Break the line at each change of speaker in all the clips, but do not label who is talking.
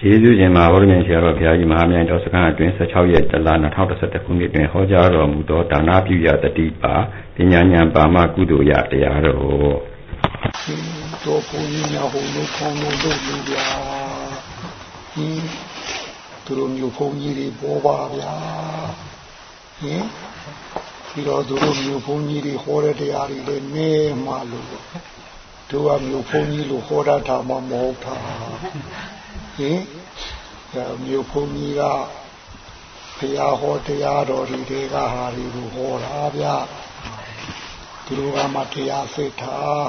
ကျေးဇူးရှင်မှာဝရမြင်ဆရာတော်ဘုရားကြီးမဟာမြိုင်တော်စခန်းအတွင်း16ရက်တလ2011ခုနှစ်တွင်ဟောကြားတော်မူသောဒါနပြုရတတိပါပညာဉာဏ်ပါမကုသိုလ်ရတရားတော်
တော်ဘုန်းကြီးများဟိုလိုခေါင်းလို့လုပ်လို့ဗျာဟင်းသူတို့မျိုးဘုန်းကြီးတွေပေါ်ပါဗျာဟင်ပြီးတော့သူတို့မျိုးဘုန်းကြီးတွေဟောတဲ့တရားတွေလည်းနည်းမှလို့တို့ကမျိုးဘုန်းကြီးလို့ဟောတာတာမှမဟုတ်တာ ဟင်မြို့ဖုန်ကြီးကဘုရားဟောတရားတော်တွေကဟာတွေကိုဟောတာဗျသူတို့ကမှတရားစိတ်ထား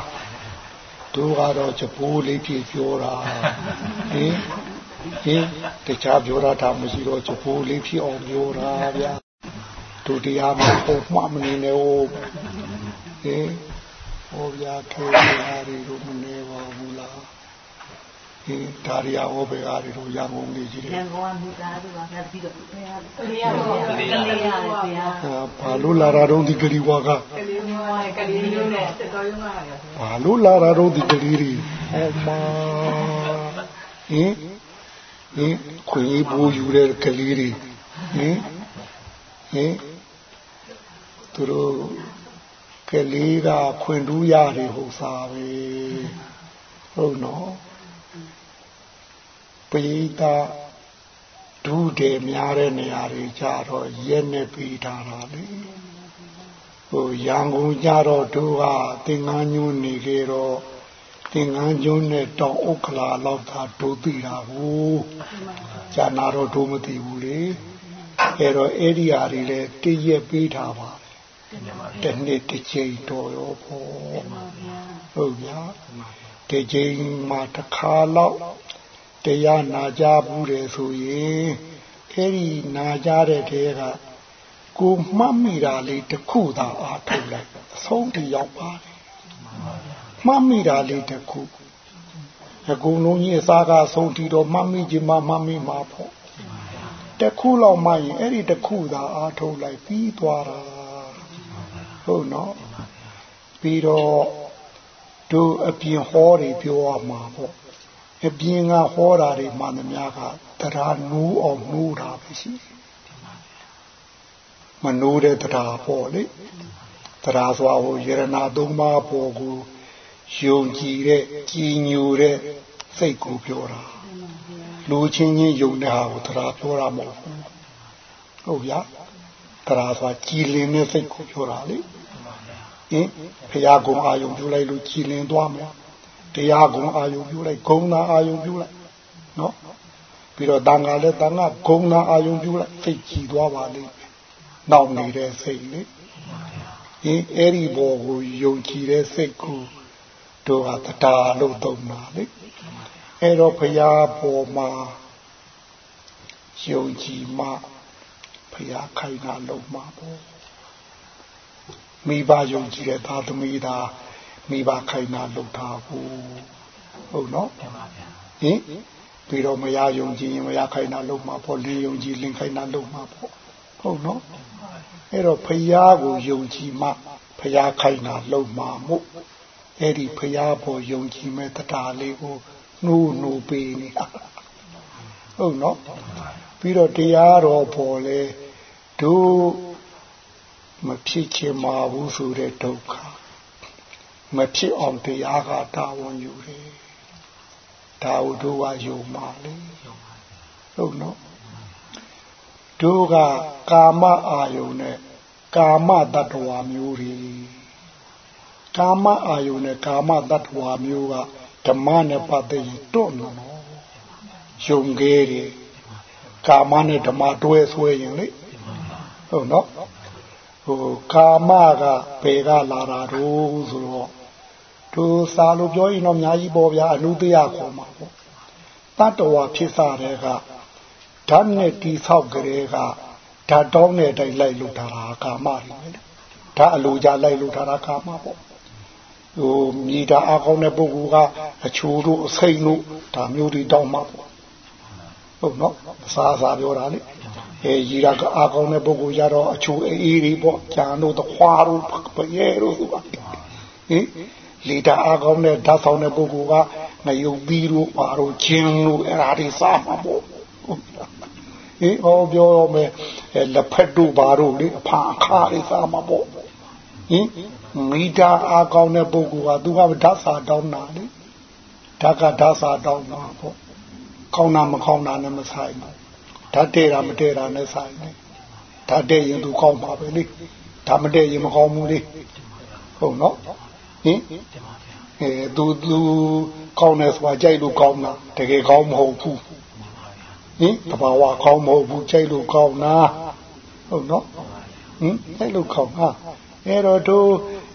တို့ကတော့ချပိုးလေးပြေပြောတာဟင်ဟင်တခြားပြောတာတာမရှိတော့ချပိုးလေးဖြစ်အောင်ပြောတာဗျတို့တရားမဟုတ်မှမနေနဲ့ဟိုဟင်ဟောဗျာခေရာတွေတို့မနေပါဘူး လားဒီဒါရီယာဟောဘေကားတွေတို့ရန်ကုန်နေကြီးတယ်ရန်ကုန်ကမြသားတို့ကပြီးတော့ဘုရားဘုရားကလေးရတယ်ဘုရားဘာလို့လာတာတော့ဒီကလေးဝါကကလေးဝါကလေးတို့နဲ့တော်ရုံးကဘာလို့လာတာတော့ဒီကလေးတွေဟောမာဟင်ဟင်ခွေဘူယူတဲ့ကလေးတွေဟင်ဟင်သူတို့ကလေးကခွင်တူးရတယ်ဟုတ်စားပဲဟုတ်နော် ပိဋကဒုတယ်များတဲ့နေရာတွေကြတော့ရဲနဲ့ပြီးထားတာလေဟိုရန်ကုန်ကြတော့တို့ကသင်္ကန်းညွန်းနေကြတော့သင်္ကန်းညွန်းနဲ့တောင်ဥက္ကလာလောက်သာတို့သိတာကိုဇာနာတော့တို့မသိဘူးလေအဲတော့အဲ့ဒီဟာတွေလည်းတည့်ရက်ပေးထားပါတနေ့တစ်ချိန်တော်ရောဖို့ဟုတ်ဗျာတစ်ချိန်မှာတစ်ခါလောက် တရားနာကြဘူးတယ်ဆိုရင်အဲ့ဒီနာကြတဲ့တဲကကိုမှတ်မိတာလေးတစ်ခုသာအားထုတ်လိုက်အဆုံးတရောက်ပါတယ်မှတ်မိတာလေးတစ်ခုအကုန်လုံးကြီးအစားကအဆုံးတီတော့မှတ်မိခြင်းမှမှတ်မိမှာပေါ့တစ်ခုလောက်မှရင်အဲ့ဒီတစ်ခုသာအားထုတ်လိုက်ပြီးသွားတာဟုတ်နော်ပြီးတော့တို့အပြင်ဟောတွေပြောရမှာပေါ့ အပြင်ကဟောတာတွေမှန်သမျှကတရားနူးအောင်နူးတာပဲရှိမနူးတဲ့တရားပေါ့လေတရားစွာဟိုယရနာသုံးပါးပေါ်ကိုယုံကြည်တဲ့ကြည်ညိုတဲ့စိတ်ကိုပြောတာလူချင်းချင်းယုံတဲ့ဟာကိုတရားပြောတာမဟုတ်ဘူးဟုတ်ဗျာတရားစွာကြည်လင်တဲ့စိတ်ကိုပြောတာလေဟင်ဖရာကုံအာယုံပြုလိုက်လို့ကြည်လင်သွားမယ် တရားကုံအာယုပြုလိုက်ဂုံနာအာယုပြုလိုက်နော်ပြီးတော့တန်ခါလဲတန်ခါဂုံနာအာယုပြုလိုက်စိတ်ကြည်သွားပါလိမ့်မယ်နောက်နေတဲ့စိတ်လေဒီအဲ့ဒီဘောကိုယုံကြည်တဲ့စိတ်ကိုတို့ဟာတရားလို့သုံးတာလေအဲ့တော့ဘုရားပေါ်မှာယုံကြည်မှဘုရားခိုင်တာလုံးမှာပေါ့မိဘယုံကြည်တဲ့သာသမီသား မိဘခိုင်နာလုပ်ထားဘူးဟုတ်နော်ဟင်ပြီးတော့မရယုံကြည်ရင်မရခိုင်နာလုပ်မှာပေါ့လင်းယုံကြည်လင်းခိုင်နာလုပ်မှာပေါ့ဟုတ်နော်အဲ့တော့ဖရာကိုယုံကြည်မှဖရာခိုင်နာလုပ်မှာမို့အဲ့ဒီဖရာပေါ်ယုံကြည်မဲ့တရားလေးကိုနှိုးနှိုးပေးနေတာဟုတ်နော်ပြီးတော့တရားတော်ပေါ်လေတို့မဖြစ်ချင်ပါဘူးဆိုတဲ့ဒုက္ခ မဖြစ်အောင်တရားကတာဝန်ယူတယ်ဒါဝတို့ကယုံပါလေဟုတ်နော်တို့ကကာမအာယုန်နဲ့ကာမတ attva မျိုးတွေကာမအာယုန်နဲ့ကာမတ attva မျိုးကဓမ္မနဲ့ပတ်သက်ရင်တွန့်နော်ယုံခဲ့တယ်ကာမနဲ့ဓမ္မတွဲဆွဲရင်လေဟုတ်နော်ဟိုကာမကဘယ်ကလာတာတော့ဆိုတော့ သူစာလို့ပြောရင်တော့အများကြီးပေါ်ဗျာအနုတယခေါ်မှာပေါ့တတ္တဝါဖြစ်စားတဲ့ကဓာတ်နဲ့တိဆောက်ကြတဲ့ကဓာတ်တောင်းတဲ့အတိုင်းလိုက်လို့ထားတာကာမတွေပဲလေဓာတ်အလိုကြလိုက်လို့ထားတာကာမပေါ့ဟိုမြေဓာတ်အကောင်းတဲ့ပုဂ္ဂိုလ်ကအချိုးတို့အစိမ့်တို့ဒါမျိုးတွေတောင်းမှာပေါ့ဟုတ်နော်စားစားပြောတာလေအဲရီရာကအကောင်းတဲ့ပုဂ္ဂိုလ်ကြတော့အချိုးအေးတွေပေါ့ကြံတို့တခွားတို့ပရဲတို့ဟင် လေတာအားကောင်းတဲ့ဓာတ်ဆောင်တဲ့ပုဂ္ဂိုလ်ကငယုတ်ပြီးတို့ပါတို့ချင်းတို့အဲ့ဒါတွေစားမှာပေါ့ဟေးဟောပြောမယ်လက်ဖက်တို့ပါတို့လေအဖာအခါတွေစားမှာပေါ့ဟင်မိတာအားကောင်းတဲ့ပုဂ္ဂိုလ်ကသူကဓာတ်စာတောင်းတာလေဓာတ်ကဓာတ်စာတောင်းတာပေါ့ကောင်းတာမကောင်းတာနဲ့မဆိုင်ဘူးဓာတ်တဲ့တာမတဲ့တာနဲ့ဆိုင်တယ်ဓာတ်တဲ့ရင်သူကောင်းပါပဲလေဓာတ်မတဲ့ရင်မကောင်းဘူးလေဟုတ်နော် ဟင်အဲသူသူကောင်းတယ်ဆိုတာကြိုက်လို့ကောင်းတာတကယ်ကောင်းမဟုတ်ဘူးဟင်တဘာဝကောင်းမဟုတ်ဘူးကြိုက်လို့ကောင်းတာဟုတ်နော်ဟင်ကြိုက်လို့ကောင်းတာအဲ့တော့တို့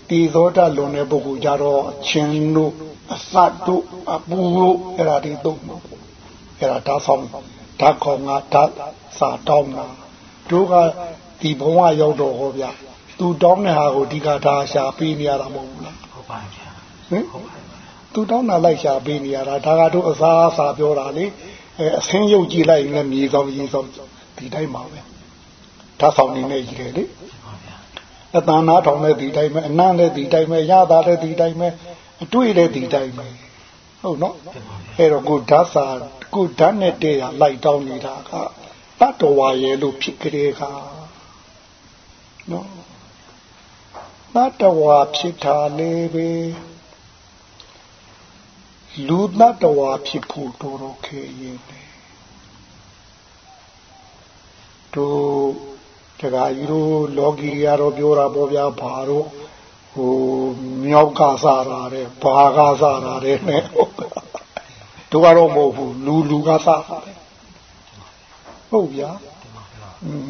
ဒီသောတာလွန်တဲ့ပုဂ္ဂိုလ်ကြတော့အချင်းတို့အစတို့အပူတို့အဲ့ဒါတွေသုံးမှာအဲ့ဒါဓာတ်ဆောင်ဓာတ်ခေါင်ကဓာတ်စာတောင်းတာတို့ကဒီဘဝရောက်တော့ဟောဗျသူတောင်းတဲ့ဟာကိုဒီကဒါရှာပေးနေရတာမဟုတ်ဘူးလား
ဟုတ်ပါဗျာ
ဟင်သူတောင်းတာလိုက်ရှာပေးနေရတာဒါကတို့အစားအစာပြောတာလေအဲအဆင်းရုပ်ကြည့်လိုက်ရင်လည်းမြေကောင်းရင်ဆောင်ဒီတိုင်းပါပဲဓာတ်ဆောင်နေနေကြီးတယ်လေအတန်နာထောင်တဲ့ဒီတိုင်းပဲအနံ့တဲ့ဒီတိုင်းပဲရတာတဲ့ဒီတိုင်းပဲအတွေ့တဲ့ဒီတိုင်းပဲဟုတ်နော်အဲ့တော့ကိုဓာတ်စာကိုဓာတ်နဲ့တည်းရလိုက်တောင်းနေတာကတတ္တဝါရဲ့လို့ဖြစ်ကြတဲ့ခါနော်တတ္တဝါဖြစ်တာလေးပဲ လူတတ္တဝါဖြစ်ဖို့တော်တော်ခဲရင်တယ်တို့တခါကြီးတို့လောကီတွေကတော့ပြောတာပေါ့ဗျာဘာတို့ဟိုမြောက်ကစားတာတဲ့ဘာကစားတာတဲ့နဲ့တို့ကတော့မဟုတ်ဘူးလူလူကစားတာဟုတ်ဗျာ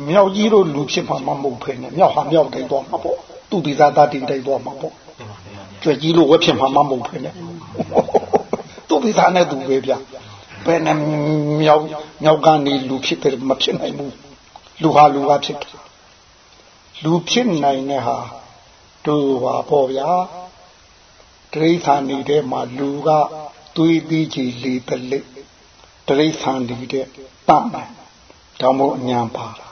မြောက်ကြီးတို့လူဖြစ်မှာမဟုတ်ဖ ೇನೆ မြောက်ဟာမြောက်တိုင်းတော့မှာပေါ့သူ့ပိဇာတတိတိုင်းတော့မှာပေါ့ကြွက်ကြီးလို့ဝက်ဖြစ်မှာမဟုတ်ဖ ೇನೆ သူ့ပိဇာနဲ့သူပဲဗျဘယ်နဲ့မြောက်မြောက်ကနေလူဖြစ်တယ်မဖြစ်နိုင်ဘူးလူဟာလူကဖြစ်တယ်လူဖြစ်နိုင်တဲ့ဟာတို့ပါပေါ့ဗျာတရိษံနေတဲ့မှာလူကသွေးသီးချီလေတလိတရိษံနေတဲ့တတ်မယ်ဒါမို့အညာပါတာ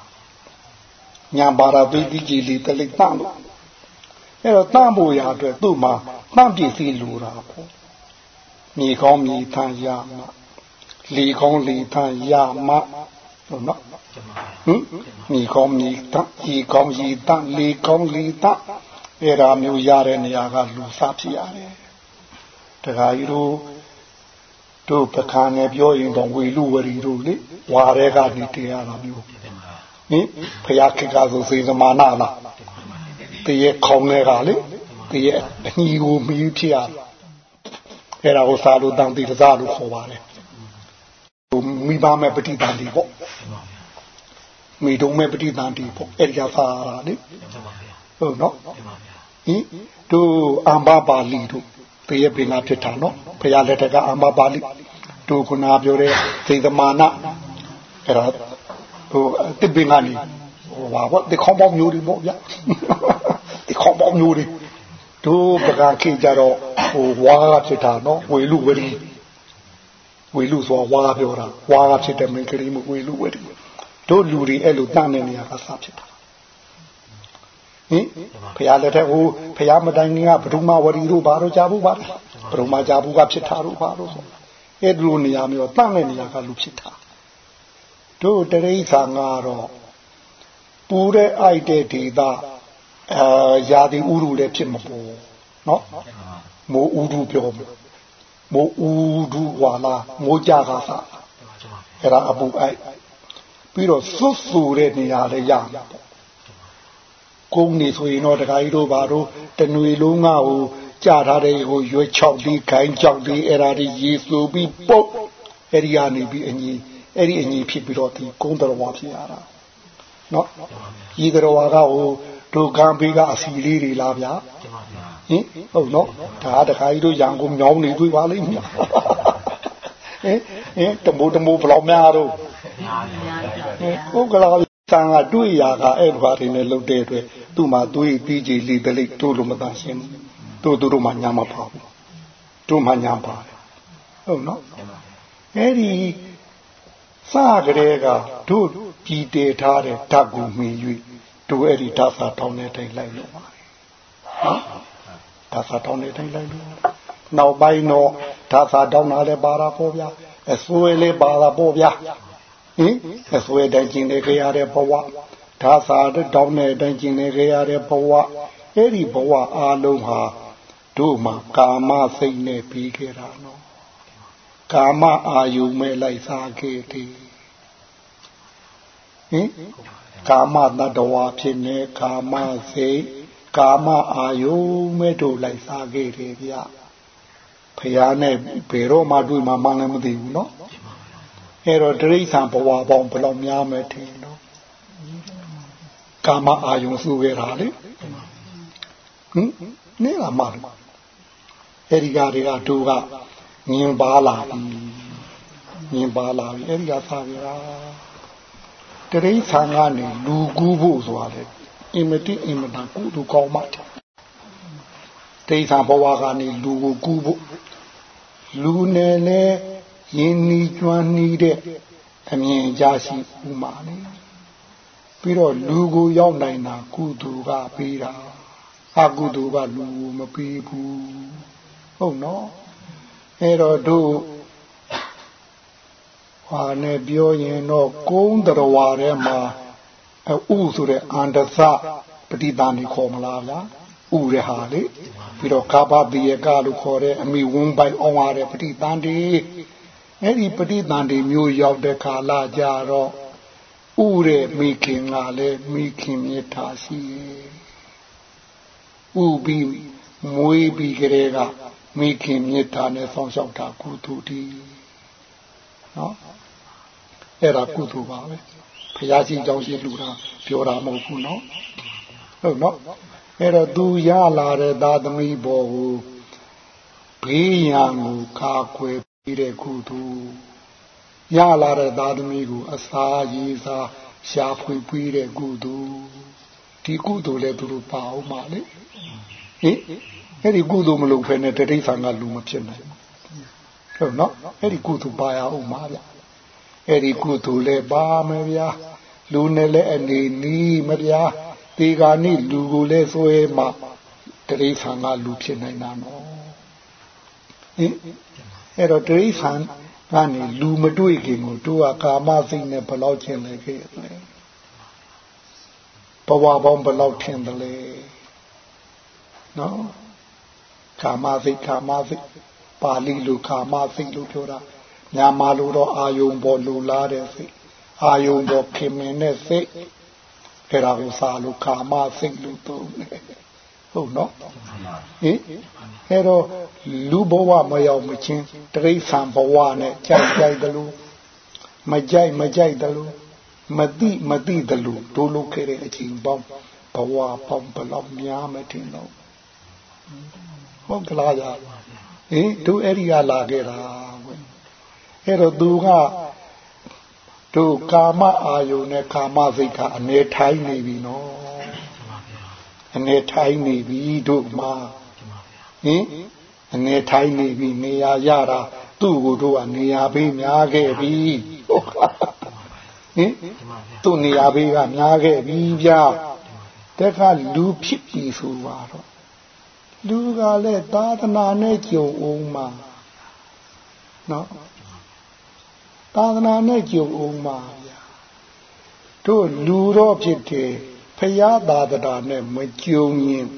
ညာပါတာသွေးသီးချီလေတလိတတ်လို့အဲ့တော့တတ်ဖို့ရအတွက်သူ့မှာတတ်ပစ္စည်းလူတာပေါ့ မြေကောင်းမြေထမ်းရမှာလေကောင်းလေထမ်းရမှာဟုတ်နော်ဟင်မြေကောင်းမြေတရေကောင်းရေတလေကောင်းလေတအဲ့ဒါမျိုးရတဲ့နေရာကလူစားဖြစ်ရတယ်တခါကြီးတို့တို့ပကံငယ်ပြောရင်တော့ဝေလူဝရီတို့လေဝါရဲကနေတရားတာမျိုးဟင်ဖယားခေကဆိုစေသမာနာလားတရေခေါင်းတွေကလေတရေအညီကိုမီးဖြစ်ရ အဲ့ဒါကိုစားလို့တန်တိတစားလို့ခေါ်ပါတယ်မိဘမဲ့ပฏิတန်တိပေါ့မိတုံးမဲ့ပฏิသန္တိပေါ့အဲ့ဒီကသာရလေဟုတ်နော်ဟင်တို့အမ္ဘပါဠိတို့တရေပင်ကဖြစ်တာနော်ဘုရားလက်ထက်ကအမ္ဘပါဠိတို့ခုနပြောတဲ့သိသမနာအဲ့ဒါဟိုတိပင်ကနေဟိုပါပေါ့ဒီခေါပေါင်းမျိုးတွေပေါ့ဗျဒီခေါပေါင်းမျိုးတွေ တို့ပကခေကြတော့ဟိုဝါကဖြစ်တာနော်ဝေလူဝရီဝေလူဆိုဝါပြောတာဝါကဖြစ်တဲ့မင်းကလေးမဝေလူဝရီတို့လူတွေအဲ့လိုတန့်တဲ့နေရာကစဖြစ်တာဟင်ဖရာလက်ထက်ဟိုဖရာမတိုင်ခင်ကဘဒုမဝရီတို့ဘာတို့ကြားဘူးပါဘဒုမကြားဘူးကဖြစ်တာတို့ဘာတို့ဆိုအဲ့ဒီလိုနေရာမျိုးတန့်တဲ့နေရာကလူဖြစ်တာတို့တရိษံကတော့ပူတဲ့အိုက်တဲ့ဒေသ အာယာတိဥရုလည်းဖြစ်မပေါ်နော်မိုးဥရုပြောမိုးဥရုဝါလာမိုးကြကားစားအဲ့ဒါအပူအိုက်ပြီးတော့စွတ်ဆူတဲ့နေရာလည်းရမှာပေါ့ကုန်းနေဆိုရင်တော့တခါကြီးတို့ဘာတို့တနွေလုံးကဟိုကြာထားတဲ့ဟိုရွက်ချောက်ပြီးခိုင်းကြောက်ပြီးအဲ့ဒါတွေရေဆူပြီးပုတ်အဲ့ဒီကနေပြီးအညီအဲ့ဒီအညီဖြစ်ပြီးတော့ဒီကုန်းတော်ဝါဖြစ်ရတာနော်ဤတော်ဝါကဟို ဒုက္ခဘေးကအစီလေးတွေလားဗျာဟင်ဟုတ်နော်ဒါတခါကြီးတို့ရန်ကုန်မြောင်းနေတွေ့ပါလိမ့်မယ်ဟင်ဟင်တမိုးတမိုးဘလောက်များတော့ဟုတ်ကလားတန်ကတွေ့ရာကအဲ့လိုဟာတွေနဲ့လုပ်တဲ့အတွက်သူ့မှာသွေးပြီးကြည်လီပလိတို့လိုမသာရှင်းတို့တို့တို့မှညာမပါဘူးတို့မှညာပါတယ်ဟုတ်နော်အဲ့ဒီစကလေးကတို့ပြည်တည်ထားတဲ့ဓာတ်ကိုမြင်၍ တို့အဲ့ဒီဓာတ်စာတောင်းတဲ့တိုင်လိုက်လို့ပါတယ်နော်ဓာတ်စာတောင်းတဲ့တိုင်လိုက်လို့နောက်ပိုင်းတော့ဒါသာတောင်းတာလည်းပါတာပေါ့ဗျာအစွဲလေးပါတာပေါ့ဗျာဟင်အစွဲတိုင်းကျင်နေကြရတဲ့ဘဝဒါသာတောင်းတဲ့အတိုင်းကျင်နေကြရတဲ့ဘဝအဲ့ဒီဘဝအလုံးဟာတို့မှာကာမစိတ်နဲ့ပြီးခဲ့တာနော်ကာမအာယုမဲ့လိုက်စားခဲ့တယ်ဟင် ကာမတတဝါဖြစ်နေကာမစိတ်ကာမအာယုမဲ့တို့လိုက်စားခဲ့တယ်ဗျဖះနဲ့ဘယ်တော့မှတွေ့မှမှလည်းမသိဘူးနော်အဲ့တော့တိရစ္ဆာန်ဘဝပေါင်းဘယ်လောက်များမယ်ထင်နော်ကာမအာယုစုခဲ့တာလေဟင်နေလာမှအဲ့ဒီကတွေကတို့ကငင်ပါလာပြီငင်ပါလာပြီအဲ့ဒီကသာကြတာ တရိษံကနေလူကူးဖို့ဆိုတာလေအင်မတိအင်မတန်ကုသူကောင်းမှတယ်တိษံဘဝကနေလူကိုကူးဖို့လူနယ်လဲရင်းနှီးကျွမ်းနှီးတဲ့အမြင်ကြရှိဥမာလေပြီးတော့လူကိုရောက်နိုင်တာကုသူကပေးတာအကုသူကလူကိုမပေးဘူးဟုတ်နော်အဲ့တော့တို့ ဟာနဲ့ပြောရင်တော့ကုန်းတော်ဝါထဲမှာဥဆိုတဲ့အန္တသပฏิတာနေခေါ်မလားဗျာဥရဟာလေပြီးတော့ကာပတိယကလို့ခေါ်တဲ့အမိဝန်းပိုင်အောင်ရတဲ့ပฏิတန်ဒီအဲ့ဒီပฏิတန်ဒီမျိုးရောက်တဲ့ခါလာကြတော့ဥရဲ့မိခင်ကလည်းမိခင်မြတ်တာရှိဥပြီးမွေးပြီးကြတဲ့ကမိခင်မြတ်တာနဲ့ဆောင်းလျှောက်တာကုသတိ နော်အဲ့ဒါကုသိုလ်ပါပဲဘုရားရှင်ကြောင့်ရှိလူတာပြောတာမဟုတ်ဘူးနော်ဟုတ်နော်အဲ့တော့သူရလာတဲ့သာသမီဘောကိုဘေးရန်ကိုခါခွဲပြီးတဲ့ကုသိုလ်ရလာတဲ့သာသမီကိုအစာရေးစားရှားဖွေပြီးတဲ့ကုသိုလ်ဒီကုသိုလ်လည်းသူတို့ပါအောင်ပါလေဟင်အဲ့ဒီကုသိုလ်မလုပ်ဖ ೇನೆ တတိဆံကလူမဖြစ်နိုင်ဘူး ဟုတ်နော်အဲ့ဒီကုသိုလ်ပါရအောင်ပါဗျအဲ့ဒီကုသိုလ်လည်းပါမယ်ဗျာလူနဲ့လည်းအနေနီးမဗျာဒီကနေ့လူကိုလည်းဆွဲမှတရိษံကလူဖြစ်နိုင်တာနော်ဟင်အဲ့တော့တရိษံကနေလူမတွေ့ခင်ကိုတို့ကကာမစိတ်နဲ့ဘယ်လောက်ကျင်လဲခဲ့လဲဘဝပေါင်းဘယ်လောက်ထင်တယ်လဲနော်ကာမစိတ်ကာမစိတ် ပါဠိလိုကာမစိတ်လို့ပြောတာမြန်မာလိုတော့အာယုံပေါ်လူလားတဲ့စိတ်အာယုံပေါ်ခင်မင်တဲ့စိတ်အဲ့ဒါကိုစာလို့ကာမစိတ်လို့သုံးတယ်ဟုတ်နော်ဟင်အဲ့တော့လူဘဝမရောက်မချင်းတရိษံဘဝနဲ့ကြိုက်ကြိုက်တယ်လို့မကြိုက်မကြိုက်တယ်လို့မတိမတိတယ်လို့ဒုလုပ်ခဲ့တဲ့အချိန်ပေါင်းဘဝပေါင်းဘလောက်များမထင်တော့ဟုတ်ကလားကြာ ဟင်တို့အဲ့ဒီကလာခဲ့တာအဲ့တော့သူကတို့ကာမအာယုန်နဲ့ကာမစိတ်ကအနေထိုင်းနေပြီနော်အနေထိုင်းနေပြီတို့မှာဟင်အနေထိုင်းနေပြီနေရာရတာသူ့ကိုတို့ကနေရာပေးများခဲ့ပြီဟုတ်ကလားဟင်သူ့နေရာပေးကများခဲ့ပြီဗျာတခါလူဖြစ်ပြီဆိုပါတော့ လူကလည်းသာသနာနဲ့ကြုံအောင်မှာနော်သာသနာနဲ့ကြုံအောင်ပါဗျာတို့လူတော့ဖြစ်တယ်ဖရာသာသနာနဲ့မကြုံရင်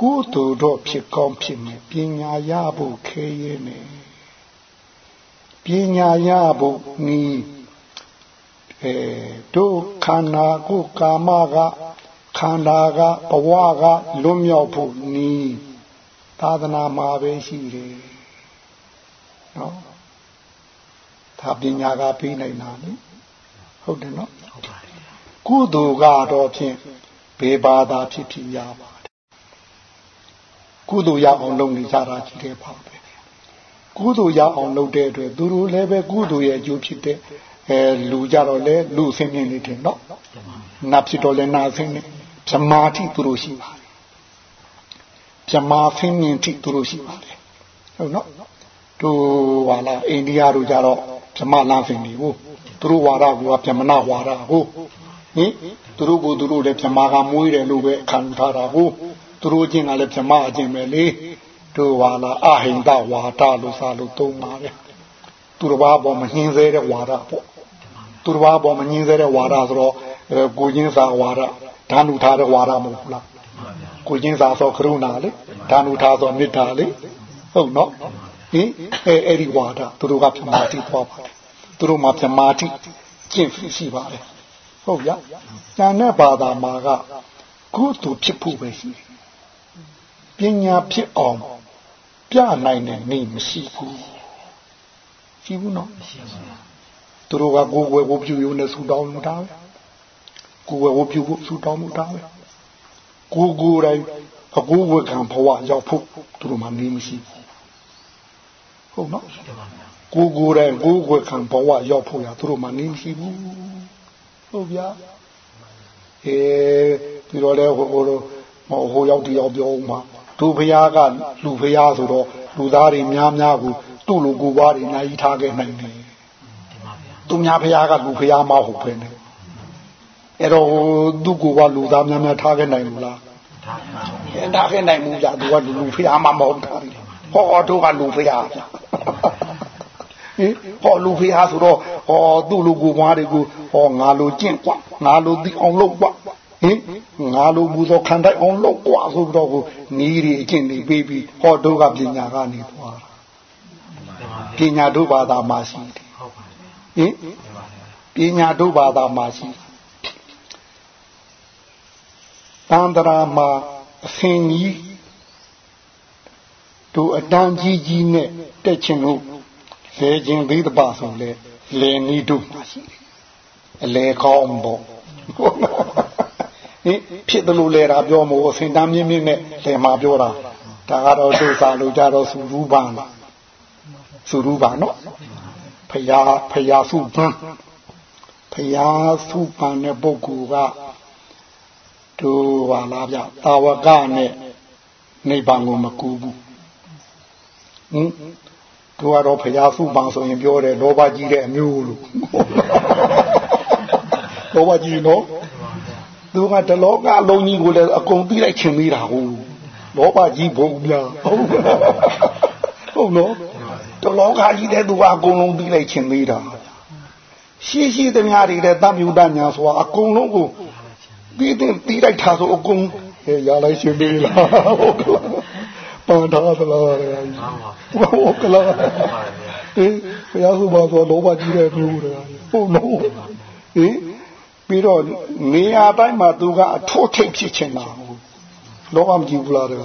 ကိုယ်တို့တော့ဖြစ်ကောင်းဖြစ်မယ်ပညာရဖို့ခဲရဲနေပညာရဖို့နီးအဲတို့ခန္ဓာကိုကာမက ခန္ဓာကဘဝကလွတ်မြောက်ဖို့နီးသာသနာမှာပဲရှိတယ်နော်ဒါပညာကပြီးနိုင်တာလေဟုတ်တယ်နော်ဟုတ်ပါတယ်ကုသိုလ်ကတော့ဖြင့်ဘေဘာသာဖြစ်ဖြစ်ရပါတယ်ကုသိုလ်ရအောင်လုပ်နေကြတာကြီးတယ်ပါပဲကုသိုလ်ရအောင်လုပ်တဲ့အတွက်သူတို့လည်းပဲကုသိုလ်ရဲ့အကျိုးဖြစ်တဲ့အဲလူကြတော့လေလူဆင်းမြင်နေတယ်နော်နတ်ဖြစ်တော့လည်းနာဆင်းနေဇ မာတိသူတို့ရှိပါတယ်ဇမာဆင်းမြင်တိသူတို့ရှိပါတယ်ဟုတ်နော်တို့ဟာလားအိန္ဒိယတို့ကြတော့ဗြဟ္မလမ်းစဉ်တွေကိုသူတို့ဝါဒကဗြဟ္မဏဝါဒကိုဟင်သူတို့ကိုသူတို့လည်းဗြဟ္မာကမွေးတယ်လို့ပဲခံထားတာကိုသူတို့ချင်းကလည်းဗြဟ္မာအချင်းပဲလေတို့ဝါလာအဟိန္ဒဝါဒလို့စာလို့သုံးပါတယ်သူတစ်ပါးပေါ်မနှင်းစေတဲ့ဝါဒပေါ့သူတစ်ပါးပေါ်မနှင်းစေတဲ့ဝါဒဆိုတော့ကိုချင်းစာဝါဒ ဓာနုထားတဲ့ဝါဒမဟုတ်ဘူးလားကိုချင်းစာဆိုကရုဏာလေဓာနုထားဆိုမေတ္တာလေဟုတ်နော်ဟင်အဲအဲ့ဒီဝါဒသူတို့ကပြမာတိသွားပါတယ်သူတို့မှာပြမာတိကျင့်ရှိပါတယ်ဟုတ်ရ။ဉာဏ်နဲ့ဘာသာမှာကကုသိုလ်ဖြစ်ဖို့ပဲရှိတယ်။ပညာဖြစ်အောင်ပြနိုင်တဲ့နေမရှိဘူး။ရှိဘူးနော်။မရှိပါဘူး။သူတို့ကကိုယ်ဝယ်ကိုပြုရုံနဲ့ဆူတောင်းလို့တာပဲ။ ကိုယ်ဝယ်ကိုပြုဖို့ဆူတောင်းလို့တာပဲ။ကိုယ်ကိုယ်တိုင်းအကူဝေခံဘဝရောက်ဖို့သူတို့မှနေမရှိဘူး။ဟုတ်နော်။ကိုယ်ကိုယ်တိုင်းကိုယ်ဝေခံဘဝရောက်ဖို့ရသူတို့မှနေမရှိဘူး။ဟုတ်ဗျာအဲပြီးတော့လဲဟိုဟိုဟိုရောက်တယောက်ပြောမှသူဖះကလူဖះဆိုတော့လူသားတွေများများကိုသူ့လူကိုယ်ပွားတွေနိုင်ထားခဲ့နိုင်တယ်သူများဖះကလူဖះမဟုတ်ပဲနဲ့ အဲ့တော့သူ့ကိုယ်ပွားလူသားများများထားခဲ့နိုင်လို့လားထားခဲ့နိုင်မှုကြသူကလူဖះမမဟုတ်တာဟောတို့ကလူဖះဗျဟင်ဟောလူဖေးဟာဆိုတော့ဟောသူ့လူကိုပွားတွေကိုဟောငါလိုကျင့်กว่าငါလိုသိအောင်လုပ်กว่าဟင်ငါလိုဘူးသောခံတိုက်အောင်လုပ်กว่าဆိုတော့ကိုနီးရီအကျင့်တွေပြီးပြီးဟောတို့ကပညာကနေသွားပညာတို့ဘာသာမှာရှိတယ်ဟင်ပညာတို့ဘာသာမှာရှိတ န္တရာမှာအစင်ကြီးတို့အတန်းကြီးကြီးနဲ့တက်ချင်လို့လဲခြင်းသေးတပါဆိုလဲလဲနီးတို့မှာရှိတယ်အလဲကောင်းပေါ့ဟင်ဖြစ်တယ်လို့လဲတာပြောမို့အစင်တမ်းမြင့်မြင့်နဲ့လဲမှာပြောတာဒါကတော့ဒုစာလို့ကြတော့စုရူပန်လားစုရူပန်နော်ဖယားဖယားစုပန်ဖယားစုပန်တဲ့ပုဂ္ဂိုလ်က တို့ပါလားဗျတာဝကနဲ့နိဗ္ဗာန်ကိုမကူဘူးဟင်သူကတော့ဖရာစုပန်ဆိုရင်ပြောတယ်လောဘကြီးတဲ့အမျိုးလို့လောဘကြီးနော်သူကတလောကလုံးကြီးကိုလည်းအကုန်ပြီးလိုက်ချင်သေးတာဟုတ်လောဘကြီးဘုံပြဟုတ်ဟုတ်နော်တလောကကြီးတဲ့သူကအကုန်လုံးပြီးလိုက်ချင်သေးတာရှိရှိသမျှတွေတဲ့တမြူတညာဆိုတာအကုန်လုံးကို ပြီးတဲ့ပြီးလိုက်တာဆိုအကုန်ရလိုက်ရှင်သေးလားဟုတ်ကဲ့ပန်ထားသလားဟုတ်ကလားအေးဘုရားဆိုပါဆိုလောဘကြီးတဲ့သူတွေဟုတ်လို့ဟင်ပြီးတော့နေရာတိုင်းမှာသူကအထိုးထိပ်ဖြစ်ချင်တာလောဘမကြည့်ဘူးလားတဲ့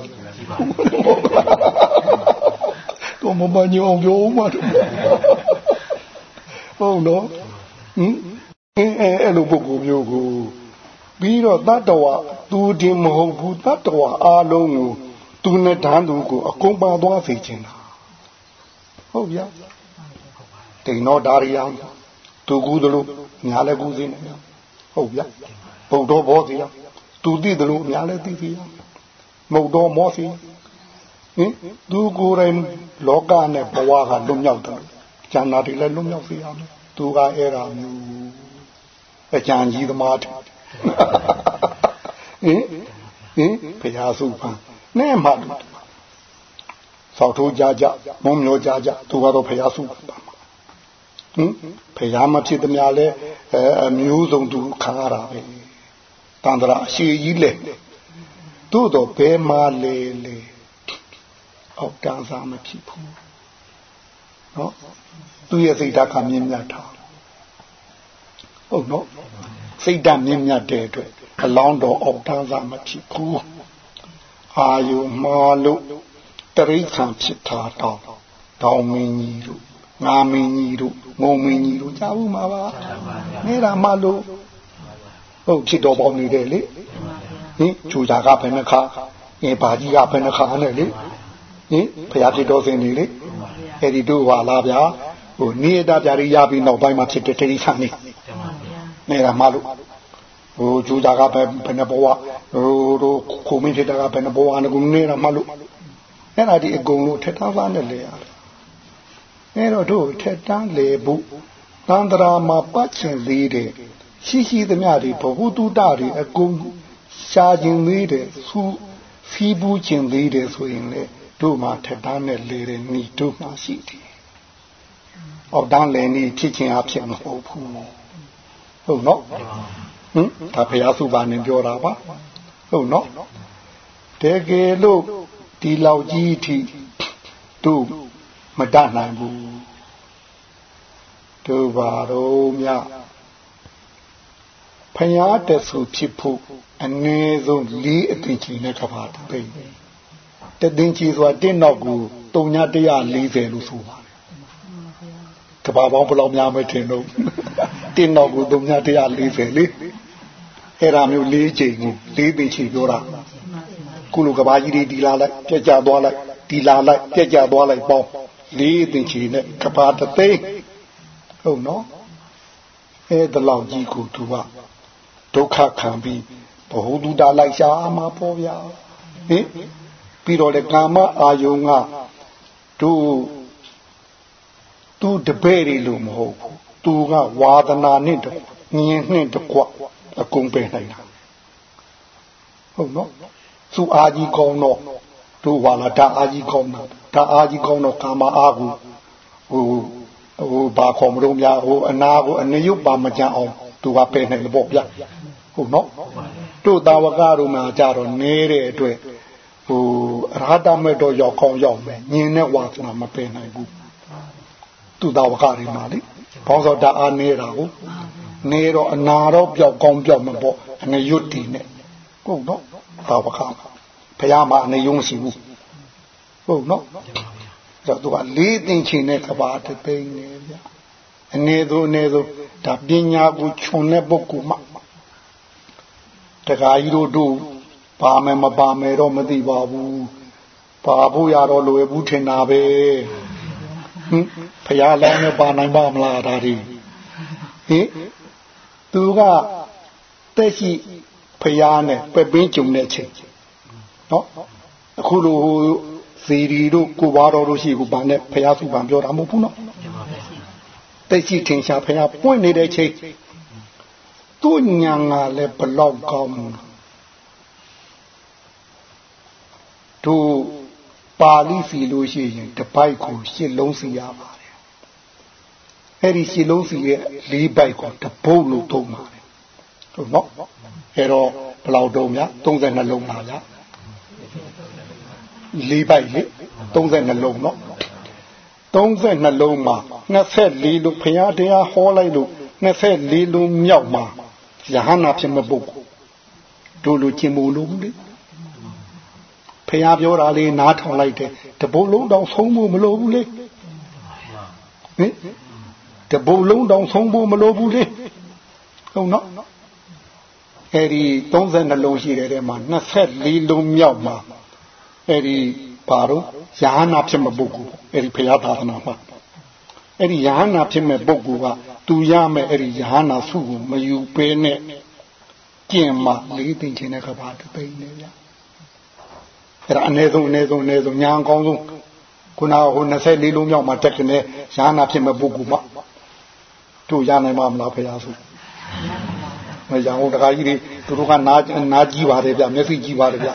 တော့မမညအောင်ပြောမှဟုတ်နော်ဟင်အဲအဲ့လိုပုဂ္ဂိုလ်မျိုးကို ပြီးတော့တတ္တဝသူတင်မဟုတ်ဘူးတတ္တဝအားလုံးကိုသူနဲ့ဓာန်သူကိုအကုန်ပါသွားစေချင်တာဟုတ်ဗျာတိန်တော်ဒါရီယံသူကူးသလိုညာလည်းကူးစေနေဟုတ်ဗျာဘုဒ္ဓဘောစီယသူသိသလိုညာလည်းသိစီယမုတ်တော်မောစီဟင်သူကိုယ်တိုင်လောကနဲ့ဘဝကလွတ်မြောက်တယ်ကျန်တာတွေလည်းလွတ်မြောက်စေရမယ်သူကအဲ့ဒါမျိုးအကြံကြီးသမား ဟင်ဟင်ဘုရားစုပန်းနဲ့မှဆောက်ထိုးကြကြမုံမျိုးကြကြသူကတော့ဖျားစုပါမှာဟင်ဖျားမဖြစ်သမျှလဲအမျိုးစုံသူခံရတာပဲတန်ត្រာအရှိကြီးလေသို့တော့ဘယ်မှာလဲလေအောက်တန်းစားမဖြစ်ဘူးနော်သူရဲ့စိတ်ဓာတ်ကမြင့်မြတ်တာဟုတ်နော် စိတ်ဓာတ်မြင့်မြတ်တဲ့အတွက်အလောင်းတော်အောက်တန်းစားမဖြစ်ဘူးအာယုမှားလို့တရိษံဖြစ်တာတော့တောင်းမင်းကြီးတို့ငါမင်းကြီးတို့ငုံမင်းကြီးတို့ကြားဘူးမှာပါနေတာမှလို့ဟုတ်ဖြစ်တော်ပေါင်းနေတယ်လေဟင်ချူကြကဘယ်နှခါအင်းဘာကြီးကဘယ်နှခါနဲ့လေဟင်ဖရာဖြစ်တော်စင်နေလေအဲ့ဒီတို့ဟာလားဗျာဟိုနေတာပြရီရပြီးနောက်ပိုင်းမှာဖြစ်တဲ့တရိษံနေ နေတာမှလို့ဟိုဂျူတာကပဲဘယ်နှဘဝဟိုတို့ခုမင်းဖြစ်တာကဘယ်နှဘဝနဲ့ကုနေတာမှလို့အဲ့ဒါဒီအကုန်လုံးထက်သားသားနဲ့လေရတယ်အဲ့တော့တို့ထက်တန်းလေဘူးသန္တရာမှာပတ်ချင်သေးတယ်ရှိရှိသမျှတွေဘဝတုတတွေအကုန်ရှားခြင်းသေးတယ်သူဖီးဘူးခြင်းသေးတယ်ဆိုရင်လေတို့မှာထက်တန်းနဲ့လေတဲ့ဏီတို့မှရှိတယ်။အောက်တန်းလည်းဏီဖြစ်ခြင်းအဖြစ်မဟုတ်ဘူး။ ဟုတ်နော်။ဟင်ဒါဖရာစုပါနေပြောတာပါ။ဟုတ်နော်။တကယ်လို့ဒီလောက်ကြီးအထိတို့မတတ်နိုင်ဘူး။တို့ပါတော့မြဖယားတဆူဖြစ်ဖို့အနည်းဆုံး၄အသိချင်းနဲ့ကဘာတသိတသိန်းကြီးဆိုတာတင်းနောက်ကို340လို့ဆိုပါတယ်ကဘာပေါင်းဘယ်လောက်များမထင်တော့ တင်းနောက်ကို340လေအဲ့ဒါမျိုး၄ချိန်ကို၄သိန်းချီပြောတာခုလိုကဘာကြီးတွေဒီလာလိုက်ပြက်ကြသွားလိုက်ဒီလာလိုက်ပြက်ကြသွားလိုက်ပေါင်း၄သိန်းချီနဲ့ကဘာတသိန်းဟုတ်နော်အဲ့ဒါလောက်ကြီးကိုသူကဒုက္ခခံပြီးဘ ਹੁ တုတာလိုက်ရှာမှာပေါ့ဗျာဟင်ပြီးတော့လေကာမအာယုံကတို့သူတပည့်တွေလို့မဟုတ်ဘူး သူကဝါဒနာနဲ့တညင်နဲ့တကွအကုန်ပယ်နိုင်တာဟုတ်နော်သူအာကြီးကောင်းတော့တို့ဟာလာဓာအာကြီးကောင်းတော့ဓာအာကြီးကောင်းတော့ကာမအာကိုဟိုဟိုဘာခေါ်မလို့များဟိုအနာကိုအနေရုပ်ပါမကြအောင်သူကပယ်နိုင်တယ်ပေါ့ဗျဟုတ်နော်တို့တာဝကတို့မှာကြတော့နေတဲ့အတွက်ဟိုအရဟတမေတော့ရောက်ကောင်းရောက်မယ်ညင်တဲ့ဝါသနာမပယ်နိုင်ဘူးသူတာဝကတွေမှာလေ ဘောင်းစောတအားနေတာကိုနေတော့အနာတော့ပြောက်ကောင်းပြောက်မပေါ့အနေရွတ်တည်နဲ့ဟုတ်နော်တာဝကဘုရားမှာအနေယုံရှိဘူးဟုတ်နော်ဆိုတော့သူကလေးသိင်ချင်တဲ့ကဘာတသိန်းနေဗျအနေသို့အနေသို့ဒါပညာကိုခြုံတဲ့ပုဂ္ဂိုလ်မှာတခါကြီးတို့တို့ပါမယ်မပါမယ်တော့မသိပါဘူးပါဖို့ရတော့လွယ်ဘူးထင်တာပဲ ဟင်ဖရာလောင်းနဲ့ပါနိုင်ပါမလားဒါဒီဟင်သူကတက်ရှိဖရာနဲ့ပဲ့ပင်းကြုံတဲ့ချိန်နော်အခုလိုဇီရီတို့ကိုဘာတော်တို့ရှိကိုဗာနဲ့ဖရာစုဗံပြောတာမဟုတ်ဘူးနော်တက်ရှိထင်ရှားဖရာပွင့်နေတဲ့ချိန်သူ့ညာကလည်းဘလောက်ကောင်းတို့ ပါဠိစီလို့ရှိရင်တပိုက်ကိုရှစ်လုံးစီရပါတယ်အဲ့ဒီရှစ်လုံးစီရဲ့လေးပိုက်ကိုတပုတ်လို့သုံးပါတယ်ဟုတ်နော်အဲ့တော့ဘယ်လောက်တုံးများ32လုံးပါဗျာလေးပိုက်လေ32လုံးနော်32လုံးမှာ24လို့ဖရာတရားဟောလိုက်လို့24လုံးမြောက်မှာယဟနာဖြစ်မဲ့ပုဂ္ဂိုလ်တို့လိုချင်းမို့လို့လေ ဖះပြောတာလေးနားထောင်လိုက်တယ်တပုတ်လုံးတောင်ဆုံးဖို့မလိုဘူးလေဟင်တပုတ်လုံးတောင်ဆုံးဖို့မလိုဘူးလေဟုတ်နော်အဲ့ဒီ32လုံးရှိတဲ့ထဲမှာ24လုံးမြောက်မှာအဲ့ဒီဘာတော့ယဟနာဖြစ်မဲ့ပုဂ္ဂိုလ်အဲ့ဒီဖះသာသနာမှာအဲ့ဒီယဟနာဖြစ်မဲ့ပုဂ္ဂိုလ်ကသူရမဲ့အဲ့ဒီယဟနာစုကိုမယူပေးနဲ့ကျင့်မှလေးသိချင်းတဲ့ကဘာတသိနေဗျ အဲ့ဒါအ ਨੇ ဆုံးအ ਨੇ ဆုံးအ ਨੇ ဆုံးညာအကောင်းဆုံးခုနဟို24လုံးမြောက်မှာတက်ကနေရဟနာဖြစ်မဲ့ပုဂ္ဂိုလ်မှတို့ရနိုင်မှာမလားဖရာဆိုမရအောင်တခါကြီးတွေသူတို့ကနာနာကြီးပါတယ်ဗျမျက်စိကြီးပါတယ်ဗျ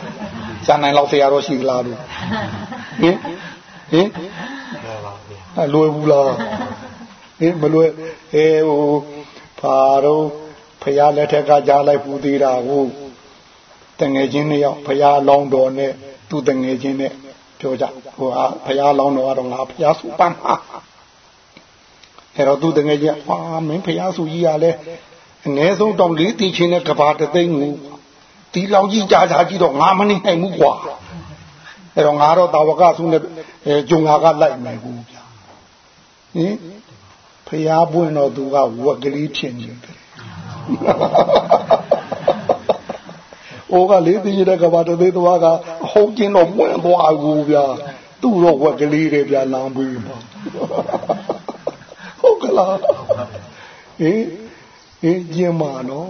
ရနိုင်လောက်ဆရာတော်ရှိသလားလို့ဟင်ဟင်အလွယ်ဘူးလားဟင်မလွယ်အဲဟိုဖာတော့ဖရာလက်ထက်ကကြားလိုက်ပူသေးတာကိုတငယ်ချင်းနှစ်ယောက်ဖရာလောင်းတော်နဲ့ သူတငယ်ချင်းနဲ့ပြောကြဟိုဟာဖရာလောင်းတော်ကတော့ငါဖရာစုပန်းမှာအဲ့တော့သူတငယ်ချင်းအာမင်းဖရာစုကြီးကလည်းအ ਨੇ ဆုံးတောင်လေးတီချင်းနဲ့ကဘာတသိန်းကိုဒီလောက်ကြီးကြာကြာကြီးတော့ငါမနေနိုင်ဘူးကွာအဲ့တော့ငါတော့တာဝကစုနဲ့ဂျုံငါကလိုက်မယ်ဘူးဗျာဟင်ဖရာပွင့်တော့သူကဝက်ကလေးဖြစ်နေတယ် အိုးကလေးသိရတဲ့ကဘာတသေးသွားကအဟုတ်ကျင်းတော့ပွင့်သွားကူဗျာသူ့တော့ဝက်ကလေးတွေဗျာလမ်းပြီးမှာဟုတ်ကလားဟင်ဟင်ကျင်းမှာနော်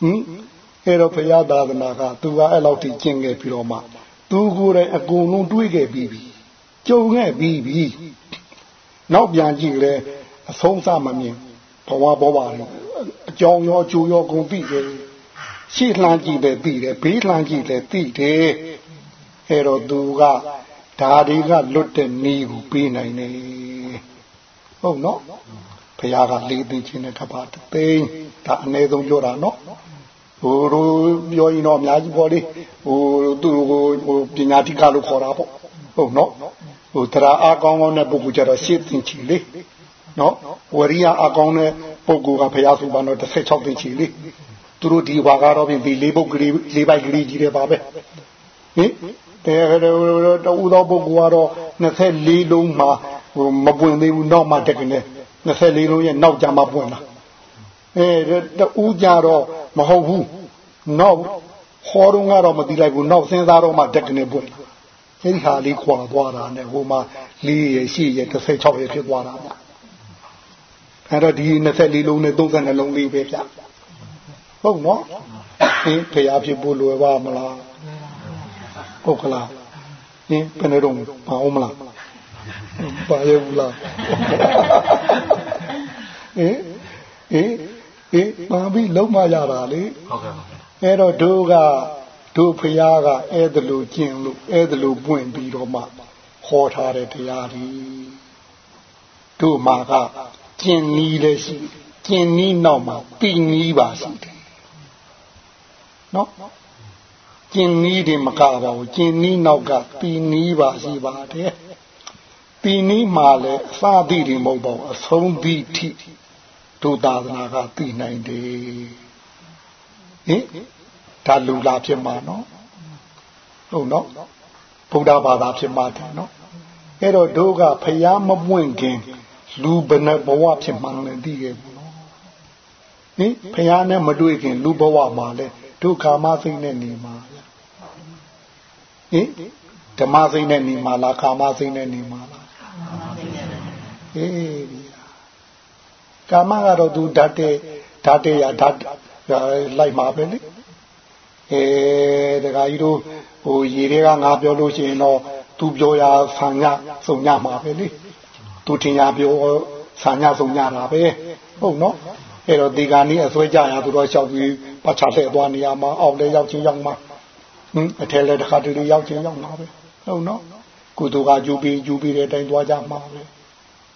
ဟင်အဲ့တော့ဘုရားသာသနာကသူကအဲ့လောက်ထိကျင့်ခဲ့ပြီးတော့မှသူကိုယ်တိုင်အကုန်လုံးတွေးခဲ့ပြီးပြီကြုံခဲ့ပြီးပြီနောက်ပြန်ကြည့်လဲအဆုံးစမမြင်ဘဝဘောပါလေအကြောင်းရောအကျိုးရောကုန်ပြီတယ် ရှေ့လှမ်းကြည့်တယ်သိတယ်ဘေးလှမ်းကြည့်တယ်သိတယ်အဲ့တော့သူကဒါတွေကလွတ်တဲ့နီးကိုပေးနိုင်တယ်ဟုတ်နော်ဘုရားကလေးသိချင်းတဲ့ကဘာသိန်းဒါအနည်းဆုံးပြောတာနော်ဟိုတို့ပြောရင်တော့အများကြီးပေါ့လေဟိုသူ့ကိုဟိုပညာတိကလို့ခေါ်တာပေါ့ဟုတ်နော်ဟိုတရားအကောင်းကောင်းတဲ့ပုဂ္ဂိုလ်ကြတော့ရှင်းသင်ချီလေနော်ဝရိယအကောင်းတဲ့ပုဂ္ဂိုလ်ကဘုရားဆိုပါတော့16သင်ချီလေ သူတို့ဒီဘာကတော့ပြင်ဒီလေးပုဂ္ဂိုလ်လေးပိုက်ကလေးကြီးတယ်ပါပဲဟင်တဲ့တူသောပုဂ္ဂိုလ်ကတော့24လုံးမှာဟိုမပွင့်သေးဘူးနောက်မှတက်ကနေ24လုံးရဲ့နောက်ကြမှာပွင့်လာအဲတူကြတော့မဟုတ်ဘူးနောက်ဟောတော့ကတော့မသိလိုက်ဘူးနောက်စဉ်းစားတော့မှတက်ကနေပွင့်လာအဲဒီဟာလေးခွာသွားတာနဲ့ဟိုမှာလေးရရှိရ16ရဖြစ်သွားတာဗျအဲ့တော့ဒီ24လုံးနဲ့32လုံးလေးပဲဗျ ဟုတ်နော်ဟင်ဖရာဖြစ်ဖို့လွယ်ပါမလားဟုတ်ကလားဟင်ဘယ်နဲ့တော့မအောင်မလားပါရဘူးလားဟင်ဟင်ဟင်ပါပြီလုံးမရတာလေဟုတ်ကဲ့အဲ့တော့တို့ကတို့ဖရာကအဲ့ဒါလိုကျင့်လို့အဲ့ဒါလိုပွင့်ပြီးတော့မှဟောထားတဲ့တရားဒီတို့မှာကကျင့်နီးလည်းရှိကျင့်နီးနောက်မှာပြီးနီးပါရှိတယ် နော်ကျင်နီးတွေမကပါဘူးကျင်နီးနောက်ကပီနီးပါရှိပါတယ်ပီနီးမှာလည်းအစသည့်တွေမဟုတ်ပါဘူးအဆုံးသည့်ထိဒုသာသနာကသိနိုင်တယ်ဟင်ဒါလူလာဖြစ်မှာနော်ဟုတ်နော်ဗုဒ္ဓဘာသာဖြစ်မှာတယ်နော်အဲ့တော့တို့ကဖျားမပွင့်ခင်လူဘယ်နှဘဝဖြစ်မှန်းလဲသိခဲ့ဘူးနော်ဟင်ဖျားနဲ့မတွေ့ခင်လူဘဝမှာလဲ ဒုက္ခမစိတ်နဲ့နေမှာဟင်ဓမ္မစိတ်နဲ့နေမှာလားကာမစိတ်နဲ့နေမှာလားအေးကာမကတော့သူဓာတ်တဲ့ဓာတ်တဲ့ရဓာတ်လိုက်မှာပဲလေအဲတခါကြီးတို့ဟိုရေတွေကငါပြောလို့ရှိရင်တော့သူပြောရဆံညစုံညမှာပဲလေသူထင်ရပြောဆံညစုံညတာပဲဟုတ်နော်အဲ့တော့ဒီကနေ့အစွဲကြရသူတော့လျှောက်ပြီး ပတ်ချလှည့်သွားနေရမှာအောက်လည်းရောက်ချင်းရောက်မှာဟင်အထက်လည်းတစ်ခါတလေရောက်ချင်းရောက်မှာပဲဟုတ်နော်ကုသိုလ်ကယူပြီးယူပြီးတဲ့အတိုင်းသွားကြမှာပဲ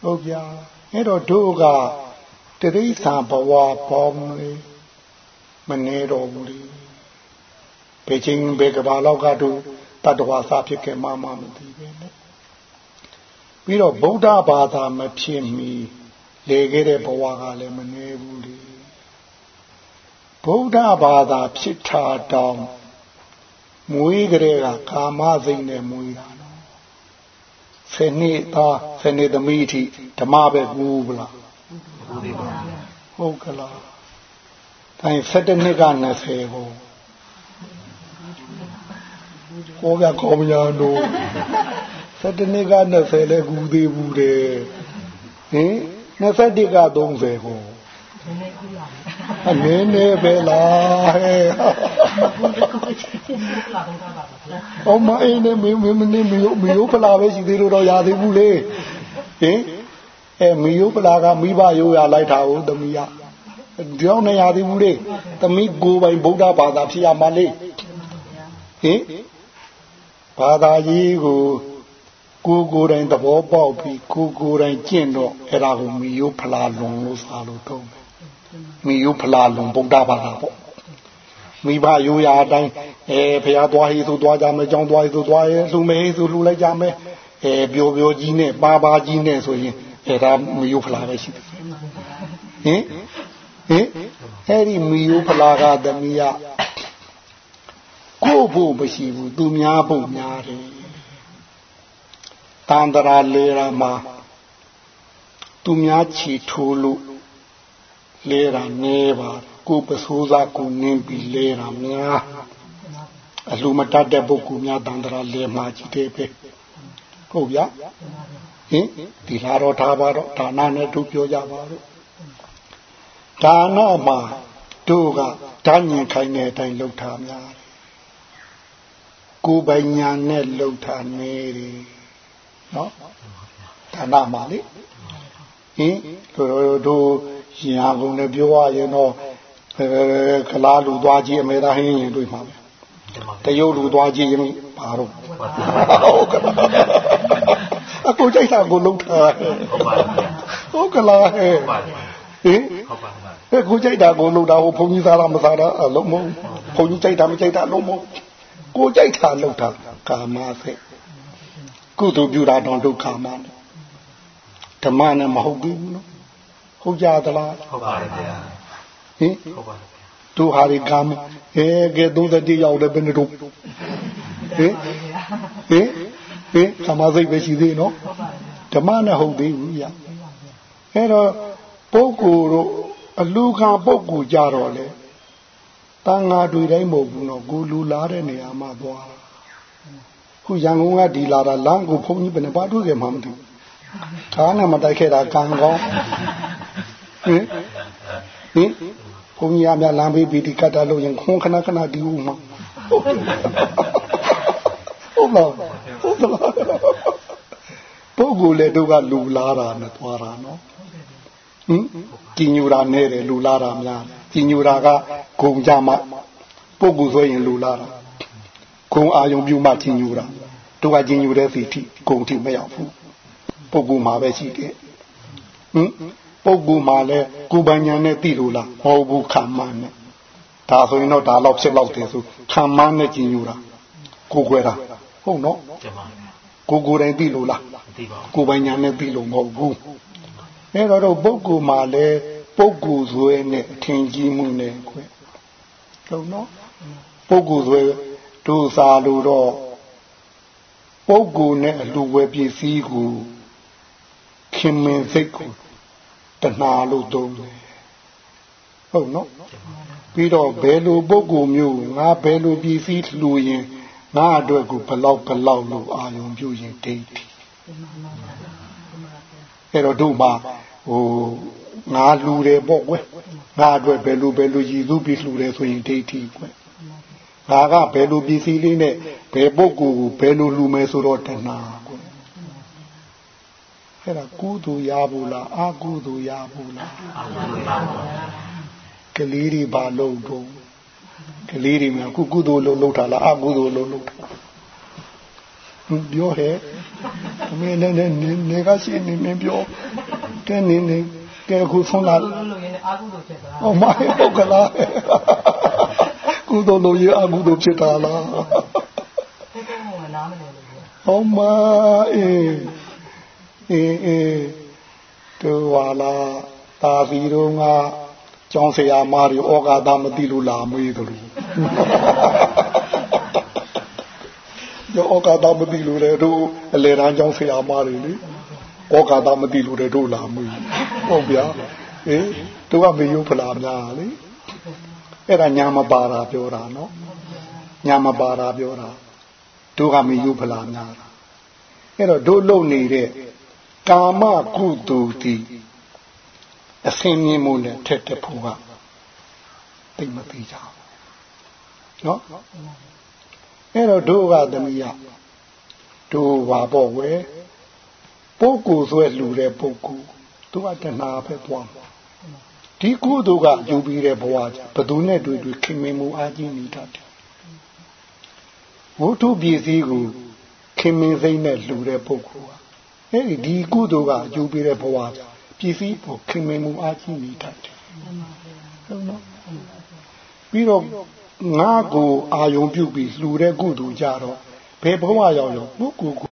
ဟုတ်ဗျာအဲ့တော့တို့ကတရိษံဘဝပေါင်းလေမနေတော့ဘူးလေဘယ်ချင်းဘယ်ကဘာလောက်ကတို့တတ္တဝါစာဖြစ်ခဲ့မှမမသိပဲလေပြီးတော့ဗုဒ္ဓဘာသာမဖြစ်မီလေခဲ့တဲ့ဘဝကလည်းမနေဘူးလေ ဗုဒ္ဓဘာသာဖြစ်တာတောင်မွေးကြတဲ့ကကာမစိတ်နဲ့မွေးတာနော်ဆယ်နှစ်သားဆယ်နှစ်သမီးအထိဓမ္မပဲကူးဗလားဟုတ်ကလားတိုင်း7နှစ်က20ကိုဟောကကောင်းမညာတို့7နှစ်က20လဲကူးသေးဘူးတဲ့ဟင်21က30ကို အနေနဲ့ပဲလားဟဲ့အမအေးနေမင်းမင်းနေမီယိုမီယိုပလာပဲရှိသေးလို့တော့ရသေးဘူးလေဟင်အဲမီယိုပလာကမိဘရိုးရလိုက်တာဟုတ်သမီးကဒီတော့နေရသေးဘူးလေသမီးကိုယ်ပိုင်ဗုဒ္ဓဘာသာဖြစ်ရမှာလေဟင်ဘာသာကြီးကိုကိုကိုယ်တိုင်သဘောပေါက်ပြီးကိုကိုယ်တိုင်ကျင့်တော့အဲ့ဒါကိုမီယိုဖလာလွန်လို့စာလို့တော့ မိယုဖလာလုံဗုဒ္ဓဘာသာပေါ့မိဘရိုးရာအတိုင်းအဲဖះသွားဟေးဆိုသွားကြမယ်ကြောင်းသွားဟေးဆိုသွားရဲလှူမေးဆိုလှူလိုက်ကြမယ်အဲပျော်ပျော်ကြီးနဲ့ပါပါကြီးနဲ့ဆိုရင်အဲဒါမိယုဖလာပဲရှိတယ်ဟင်ဟင်အဲ့ဒီမိယုဖလာကသမီးကကိုဖို့မရှိဘူးသူများဖို့များတယ်တန်တရာလေရာမှာသူများချီထိုးလို့ လဲတာနေပါကိုပစိုးစားကိုနင်းပြီးလဲတာများအလူမတတ်တဲ့ပုဂ္ဂိုလ်များတန်တရာလဲမှာကြည့်တယ်ပဲဟုတ်ဗျာဟင်ဒီလာတော့ထားပါတော့ဒါနနဲ့တို့ပြောကြပါတော့ဒါနမှာတို့ကဓာညင်ခိုင်းတဲ့အတိုင်းလှုပ်ထားများတယ်ကိုယ်ပိုင်ညာနဲ့လှုပ်ထားနေတယ်နော်ဒါနမှာလေဟင်တို့တို့ ရှင်ဟာကုံနဲ့ပြောရရင်တော့ကလားလူသွားကြည့်အမေသားဟင်းရင်တွေ့မှာပဲတရုတ်လူသွားကြည့်ရင်ဘာတော့ဟုတ်ကဲ့အကိုကြိုက်တာကိုလုံးထားဟုတ်ကလားဟဲ့ဟင်ဟုတ်ပါဘူးအဲကိုကြိုက်တာကိုလုံးတာဟိုဘုန်းကြီးစားတာမစားတာအလုံးမဟုတ်ဘုန်းကြီးကြိုက်တာမကြိုက်တာလုံးမဟုတ်ကိုကြိုက်တာလုံးတာကာမစိတ်ကုသိုလ်ပြုတာတော့ဒုက္ခမဓမ္မနဲ့မဟုတ်ဘူးနော် ဟုတ်ကြသလား
ဟုတ်ပါတယ်ဗျာ
ဟင်ဟုတ်ပါတယ်တို့ဟာဒီကာမအဲကဲ31ရောက်တယ်ဘယ်နဲ့တို့ဟင်ဟင်ဟင်ကာမစိတ်ပဲရှိသေးနော်ဓမ္မနဲ့ဟုတ်သေးဘူးဗျအဲ့တော့ပုဂ္ဂိုလ်တို့အလူခံပုဂ္ဂိုလ်ကြတော့လေတန်ဃာတွေတိုင်းမဟုတ်ဘူးနော်ကိုလူလာတဲ့နေရာမှာသွားခုရန်ကုန်ကဒီလာတာလမ်းကိုဘုန်းကြီးဘယ်နှပါတွေ့ကြမှမသိဘူး ခါနဲ့မတိုက်ခဲ့တာကံကောင်းဟင်ဟင်ဘုန်းကြီးအများလမ်းပေးပြီးဒီကတ်တာလို့ရင်ခွန်ခဏခဏဒီဦးမှာဟုတ်လားဟုတ်လားပုဂ္ဂိုလ်လေတို့ကလူလာတာနဲ့သွားတာနော်ဟင်ကြည်ညိုတာနဲ့တယ်လူလာတာများကြည်ညိုတာကဂုံကြမှာပုဂ္ဂိုလ်ဆိုရင်လူလာတာဂုံအာယုံပြုမှကြည်ညိုတာတို့ကကြည်ညိုတဲ့စီထိဂုံထိမရောက်ဘူး ပုဂ္ဂိုလ်မှာပဲရှိတယ်ဟင်ပုဂ္ဂိုလ်မှာလဲကိုယ်ပညာနဲ့သိလို့လားမဟုတ်ဘူးခံမှန်းနဲ့ဒါဆိုရင်တော့ဒါတော့ဖြစ်တော့တယ်ဆိုခံမှန်းနဲ့ကြည်ညိုတာကိုယ်ွယ်တာဟုတ်နော်ကိုကိုယ်တိုင်သိလို့လားမသိပါဘူးကိုယ်ပညာနဲ့သိလို့မဟုတ်ဘူးအဲ့တော့တော့ပုဂ္ဂိုလ်မှာလဲပုဂ္ဂိုလ်ဇွဲနဲ့အထင်ကြီးမှုနဲ့ခွဲဟုတ်နော်ပုဂ္ဂိုလ်ဇွဲတို့စားလို့တော့ပုဂ္ဂိုလ်နဲ့အလူဝဲပစ္စည်းကို ခင်မင်စိတ်ကိုတဏှာလို့သုံးတယ်ဟုတ်နော်ပြီးတော့ဘယ်လိုပုဂ္ဂိုလ်မျိုးငါဘယ်လိုပစ္စည်းလှူရင်ငါအတွက်ကိုဘလောက်ဘလောက်လို့အာယုံပြုရင်ဒိဋ္ဌိအဲ့တော့တို့မှာဟိုငါလူတယ်ပေါ့ကွယ်ငါအတွက်ဘယ်လိုဘယ်လိုရည်သူပြီးလှူတယ်ဆိုရင်ဒိဋ္ဌိကွယ်ငါကဘယ်လိုပစ္စည်းလေးနဲ့ဘယ်ပုဂ္ဂိုလ်ကိုဘယ်လိုလှူမယ်ဆိုတော့တဏှာကွယ် အဲ့ဒါကုသိုလ်ရဘူးလားအကုသိုလ်ရဘူးလားအကုသိုလ်ရပါဘူးကလေးတွေဘာလုပ်တော့ကလေးတွေများကုကုသိုလ်လုပ်လုပ်တာလားအကုသိုလ်လုပ်လုပ်တာပြောဟဲ့အမေနဲ့နေနေကရှိနေနေပြောတဲ့နေနေကဲခုဆုံးလာလို့ရင်အကုသိုလ်ဖြစ်တာဟောမဟုတ်ကလားကုသိုလ်လုပ်ရင်အကုသိုလ်ဖြစ်တာလားဟောမအေး အေးအေးတို့ဟာလားတာစီတို့ကကျောင်းဆရာမတွေဩကာသမသိလို့လာမေးတယ်လို့ယောဩကာသမသိလို့လေတို့အလေရန်ကျောင်းဆရာမတွေလေဩကာသမသိလို့လေတို့လာမေးဟုတ်ဗျာဟေးတို့ကမေယုဖလာများလေအဲ့ဒါညာမပါတာပြောတာနော်ညာမပါတာပြောတာတို့ကမေယုဖလာများတာအဲ့တော့တို့လုံနေတဲ့ ကာမကုသိုလ်တည်အစင်းမြင်မှုနဲ့ထက်တဲ့ဖို့ကသိမသိကြဘူးနော်အဲ့တော့တို့ကသမီးရတို့ပါပေါ့ဝဲပုဂ္ဂိုလ်ဆိုရလှူတဲ့ပုဂ္ဂိုလ်သူကတဏှာပဲသွားမှာဒီကုသိုလ်ကယူပြီးတဲ့ဘဝကြဘသူနဲ့တွေ့တွေ့ခင်မင်မှုအားကြီးနေတတ်တယ်ဝိထုပစ္စည်းကိုခင်မင်စိမ့်နဲ့လှူတဲ့ပုဂ္ဂိုလ်က အဲ့ဒီဒီကုသိုလ်ကယူပြီးတဲ့ဘဝကြပစ္စည်းကိုခင်မင်မှုအားကြီးနေတတ်တယ်ဟုတ်နော်ပြီးတော့ငါကိုအာယုံပြုပြီးလှူတဲ့ကုသိုလ်ကြတော့ဘယ်ဘဝရောက်ရောက်ပုဂ္ဂိုလ်ကို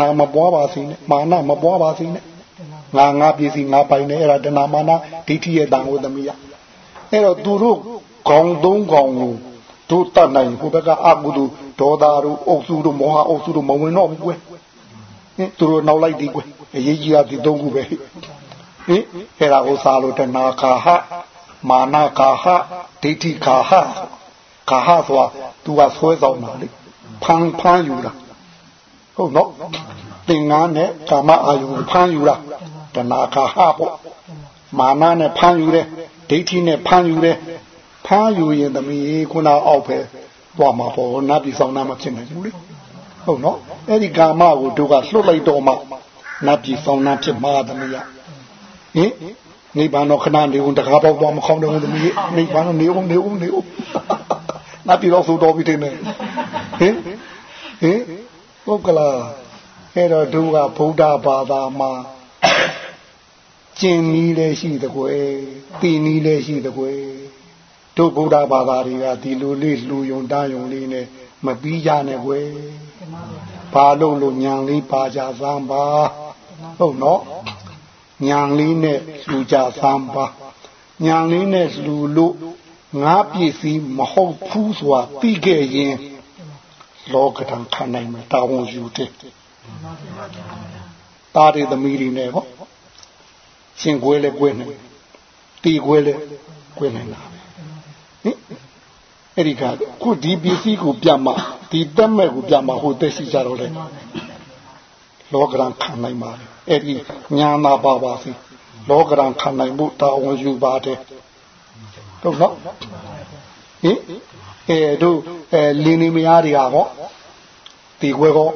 ဏမပွားပါစေနဲ့မာနမပွားပါစေနဲ့ငါငါပစ္စည်းငါပိုင်နေအဲ့ဒါတဏမာနဒိဋ္ဌိရဲ့တန်ကိုသမီးရအဲ့တော့သူတို့ခေါင်းသုံးခေါင်းကိုတို့တတ်နိုင်ဟိုဘက်ကအကုသိုလ်ဒေါသတို့အုပ်စုတို့မောဟအုပ်စုတို့မဝင်တော့ဘူးကွယ်ဟင်သူတို့နောက်လိုက်ဒီကွယ်အရေးကြီးတာဒီသုံးခုပဲဟင်အဲ့ဒါကိုစားလို့တဏခါဟမာနခါဟဒိဋ္ဌိခါဟခါဟဆိုတာသူကဆွဲဆောင်တာလေဖန်းဖန်းယူတာဟုတ်နော် သင်္ကန်းနဲ့ကာမအာယုဖမ်းယူတာတဏှာခါဟပေါ့မာနနဲ့ဖမ်းယူတယ်ဒိဋ္ဌိနဲ့ဖမ်းယူတယ်ဖမ်းယူရင်သမီးခုနအောက်ပဲသွားမှာပေါ့နတ်ပြည်ဆောင်နာမဖြစ်နိုင်ဘူးလေဟုတ်နော်အဲ့ဒီကာမကိုတို့ကလွတ်လိုက်တော့မှနတ်ပြည်ဆောင်နာဖြစ်မှာသမီးရဟင်နိဗ္ဗာန်တော့ခဏနေဦးတကားပေါက်သွားမခေါင်းတော့သမီးနိဗ္ဗာန်တော့နေဦးနေဦးနေဦးနတ်ပြည်တော့ဆိုတော်ပြီတင်နေဟင်ဟင်ဟုတ်ကလား အဲ့တော့သူကဗုဒ္ဓဘာသာမှာကျင်နီးလည်းရှိတကွယ်တည်နီးလည်းရှိတကွယ်တို့ဗုဒ္ဓဘာသာတွေကဒီလိုလေးလူယုံတားယုံလေးနဲ့မပြီးကြနဲ့ကွယ်ဘာလို့လို့ညံလေးပါကြစမ်းပါဟုတ်နော်ညံလေးနဲ့လူကြစမ်းပါညံလေးနဲ့လူလို့ငါပစ္စည်းမဟုတ်ဘူးဆိုတာသိခဲ့ရင်လောကဓာတ်ခံနိုင်မယ်တာဝန်ယူတဲ့ တာတွေသမီးတွေနဲ့ဟောရှင်ကွဲလဲကွဲနိုင်တီကွဲလဲကွဲနိုင်တာဟင်အဲ့ဒီကခုဒီပစ္စည်းကိုပြတ်မှဒီတက်မဲ့ကိုပြတ်မှဟိုတက်ရှိကြတော့လေလောကဓာတ်ခံနိုင်ပါလေအဲ့ဒီညာနာပါပါစီလောကဓာတ်ခံနိုင်မှုတာဝန်ယူပါတယ်ဟုတ်နော်ဟင်အဲတို့အဲလင်းနေမယားတွေကဟောတီခွဲကော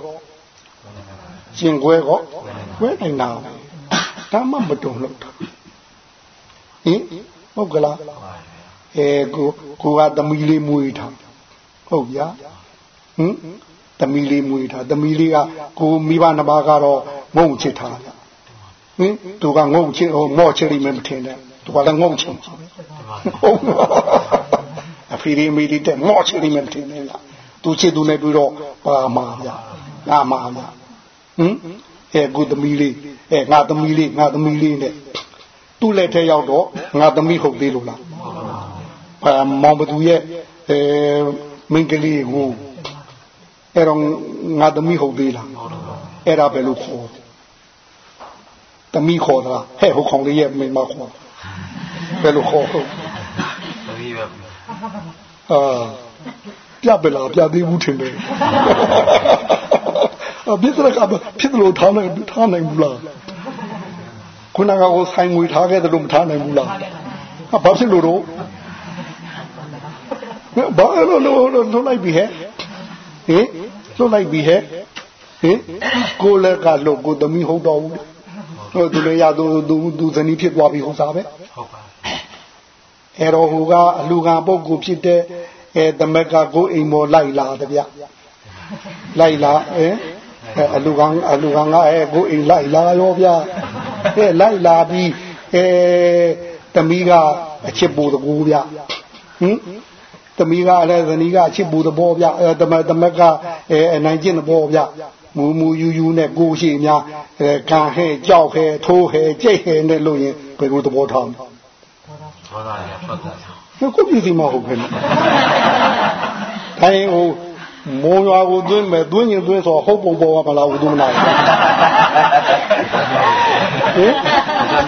ကျင်ခွဲကောခွဲနိုင်တာဒါမှမတုံလို့တာဟင်ဟုတ်ကလားအဲကိုကိုကသမီးလေးမွေးထားဟုတ်ဗျာဟင်သမီးလေးမွေးထားသမီးလေးကကိုမိဘနှစ်ပါးကတော့ငုံချစ်ထားဗျဟင်သူကငုံချစ်ဟိုမော့ချစ်လိမ့်မယ်မထင်နဲ့သူကလည်းငုံချစ်ဟုတ်အဖေရီမီဒီတဲ့မော့ချလိမ့်မယ်ထင်နေလားသူချစ်သူနဲ့ပြီးတော့ပါမှာဗျာငါမှာဗျာ ဟင်အဲကိုသမီးလေးအဲငါသမီးလေးငါသမီးလေးနဲ့သူ့လက်ထဲရောက်တော့ငါသမီးဟုတ်သေးလို့လားအဲမောင်ဘသူရဲ့အဲမင်းကလေးကိုအဲ့တော့ငါသမီးဟုတ်သေးလားအဲ့ဒါပဲလို့ခေါ်သမီးခေါ်တာဟဲ့ဟိုခေါင်လေးရဲ့မင်းမခေါ်ဘယ်လိုခေါ်ဟုတ်သမီးပဲအာပြပလာပြသေးဘူးထင်တယ် အပြစ်စရကဖြစ်လို့ထားနိုင်ထားနိုင်ဘူးလားခုနကကိုဆိုင်ငွေထားခဲ့တယ်လို့မထားနိုင်ဘူးလားဟာဘာဖြစ်လို့တော့ဘာလို့လို့လို့လိုက်ပြီဟဲ့ဟင်လွတ်လိုက်ပြီဟဲ့ဟဟင်ကိုလည်းကလို့ကိုသမီးဟုတ်တော့ဘူးဟိုသူလည်းရသူသူသူဇနီးဖြစ်သွားပြီဟုတ်စားပဲဟုတ်ပါအဲ့တော့ဟိုကအလူကပုဂ္ဂိုလ်ဖြစ်တဲ့အဲသမက်ကကိုအိမ်မော်လိုက်လာတဗျလိုက်လာအဲ အလူကအလူကငါအဲကိုအိမ်လိုက်လာရောဗျအဲလိုက်လာပြီးအဲသမီးကအချစ်ပူတကူဗျဟင်သမီးကလည်းဇနီးကအချစ်ပူသဘောဗျအဲသမက်သမက်ကအဲအနိုင်ကျင့်သဘောဗျမူမူယူယူနဲ့ကိုရှိများအဲခံဟဲ့ကြောက်ဟဲ့ထိုးဟဲ့ကြိတ်ဟဲ့နဲ့လို့ရင်ဘယ်လိုသဘောထားလဲ
ဘောသားရဖတ်တာ
ကိုပြည်စီမဟုတ်ဘူးခိုင်းဟို မိုးရွာကိုသွင်းမယ်သွင်းရင်သွင်းဆိုဟုတ်ပုံပေါ်ကမလားဘူးသူမလားဟင်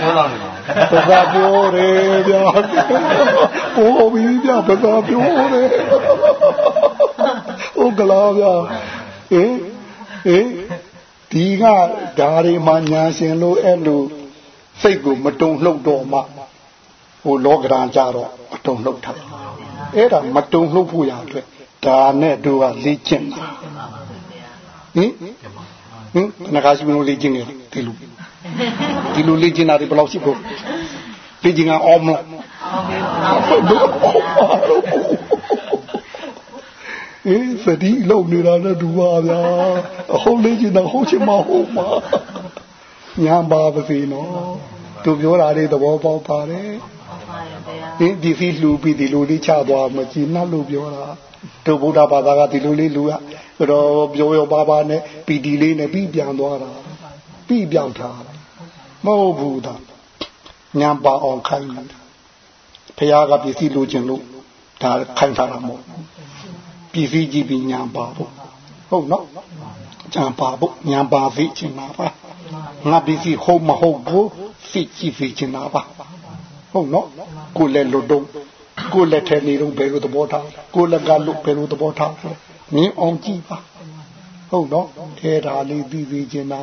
ပြောတော့နေ
ပါဘာပြောရဲဗျာဟိုဘီဗျာဘာပြောရဲဟုတ်ကလားဗျာဟင်ဟင်ဒီကဓာရီမှာညာရှင်လို့အဲ့လိုစိတ်ကိုမတုံလှုပ်တော့မှဟိုလောကဓာကြတော့မတုံလှုပ်တာအဲ့ဒါမတုံလှုပ်ဖို့ရအတွက် ဒါနဲ့တို့ကလေ့ကျင့်တာဟင်ဟင်ငါကရှိမလို့လေ့ကျင့်နေဒီလိုဒီလိုလေ့ကျင့်တာဒီဘယ်လောက်ရှိဖို့လေ့ကျင့်ကအောင်မလားအေးစတိလုံနေတာနဲ့ဒူပါဗျာအဟုတ်လေ့ကျင့်တာဟုတ်ချင်မဟုတ်ပါညာပါပါစေနော်သူပြောတာလေးသဘောပေါက်ပါတယ်ဟင်ဒီဖီလှူပြီးဒီလိုလေးချသွားမကြည်နှက်လို့ပြောတာ တို့ဗုဒ္ဓဘာသာကဒီလိုလေးလူရတော့ပြောရောပါပါနဲ့ပီတီလေးနဲ့ပြီးပြန်သွားတာပြီးပြောင်းထားတာမဟုတ်ဘူးဒါညာပါအောင်ခိုင်းတာဖះကပစ္စည်းလိုချင်လို့ဒါခိုင်းထားတာမဟုတ်ပစ္စည်းကြည့်ပြီးညာပါဖို့ဟုတ်နော်ညာပါဖို့ညာပါသိချင်တာပါငါပစ္စည်းဟုတ်မဟုတ်ဘူးသိကြည့်သိချင်တာပါဟုတ်နော်ကိုလည်းလွတ်တော့ ကိုလက်ထဲနေတော့ဘယ်လိုသဘောထားကိုလက်ကလွတ်ဘယ်လိုသဘောထားမင်းအောင်ကြည့်ပါဟုတ်နော်ခဲဒါလေးပြီးပြီးချင်းတာ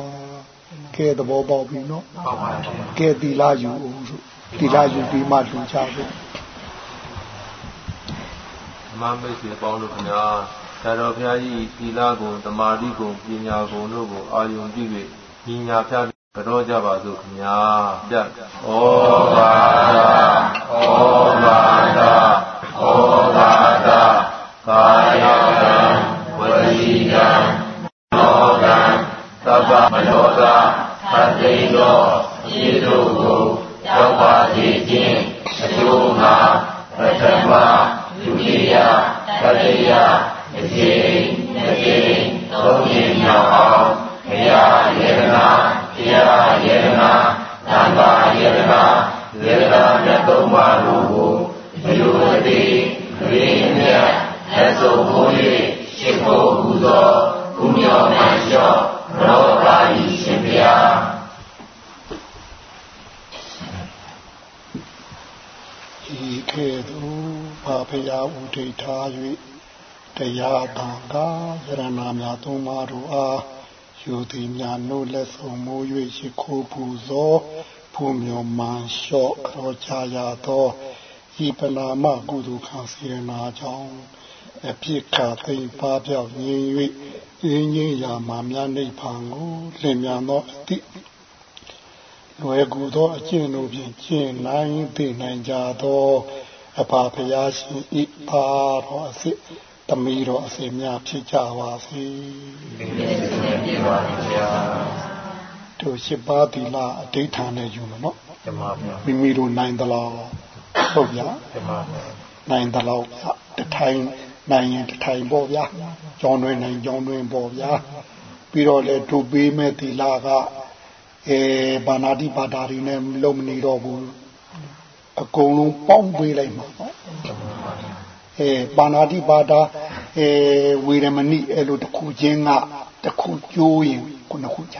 ခဲသဘောပေါက်ပြီနော်ခဲတီလာယူအောင်ဆိုတီလာယူပြီးမှလူချဖို့
မမိတ်ဆွေပေါင်းတို့ခင်ဗျာဆရာတော်ဘုရားကြီးသီလကုံတမာတိကုံပညာကုံတို့ကိုအာယုံပြု၍ညီညာဖြ တ်ကြောကြပါစို့ခင်ဗျာပြတ်ဩဘာသာဩဘာသာဩဘာသာကာယကံဝစီကံနောကံသဗ္ဗမနောကသတိသောဤတို့ကိုရောက်ပါစေခြင်းအကျိုးမှာပထမဒုတိယတတိယအချိန်တစ်ချိန်သုံးချိန်မြောက်အောင်ဘုရားယေရနာ တရားယေရနာသံဃာယေရနာယေရနာမြတ်သုံးပါးတို့ကိုဒီလိုတည်းရင်းမြတ်လက်စုပ်ဖို့၍ရှိဖို့ဟူသောဘုမြောမှန်လျှော့ရောပါ၏ရှင်ဗျာ
ဤကဲ့သို့ဘာဖရာဥထိတ်ထား၍တရားတန်ခါယရနာများသုံးပါးတို့အား ယူသည်များနို့လက်ဆုံးမိုး၍ရှိခိုးပူဇော်ဖူမြော်မှန်လျှော့ကြောချရသောဤပနာမကုသိုလ်ခံစေနာကြောင့်အဖြစ်ခါသိပါပြောက်ငြိမ်၍ရင်းရင်းရာမှာများနိဗ္ဗာန်ကိုလင်မြန်သောအတိလွယ်ကူသောအကျင့်တို့ဖြင့်ကျင့်နိုင်သိနိုင်ကြသောအပါဖရာရှင်ဤပါတော်အစစ် သမီးတော်အစီများဖြစ်ကြပါစေ
ဖြစ်ပါဗျာ
တို့ရှိပါသီလအဋိဌာန်နဲ့ယူမယ်နော်
ကျမဗျာ
မိမိတို့နိုင်သလားဟုတ်ဗျာ
ကျမဗျာ
နိုင်သလားတထိုင်နိုင်ရင်တထိုင်ပေါ့ဗျာကြောင်းတွင်နိုင်ကြောင်းတွင်ပေါ့ဗျာပြီးတော့လေတို့ပေးမဲ့သီလကအဲဘာနာတိပါတာတွေနဲ့လုံးမနေတော့ဘူးအကုန်လုံးပေါင်းပေးလိုက်မှာနော် အဲပါဏာတိပါဒအဲဝေရမဏိအဲ့လိုတစ်ခုချင်းကတစ်ခုကျိုးရင်ခုနှစ်ခုချ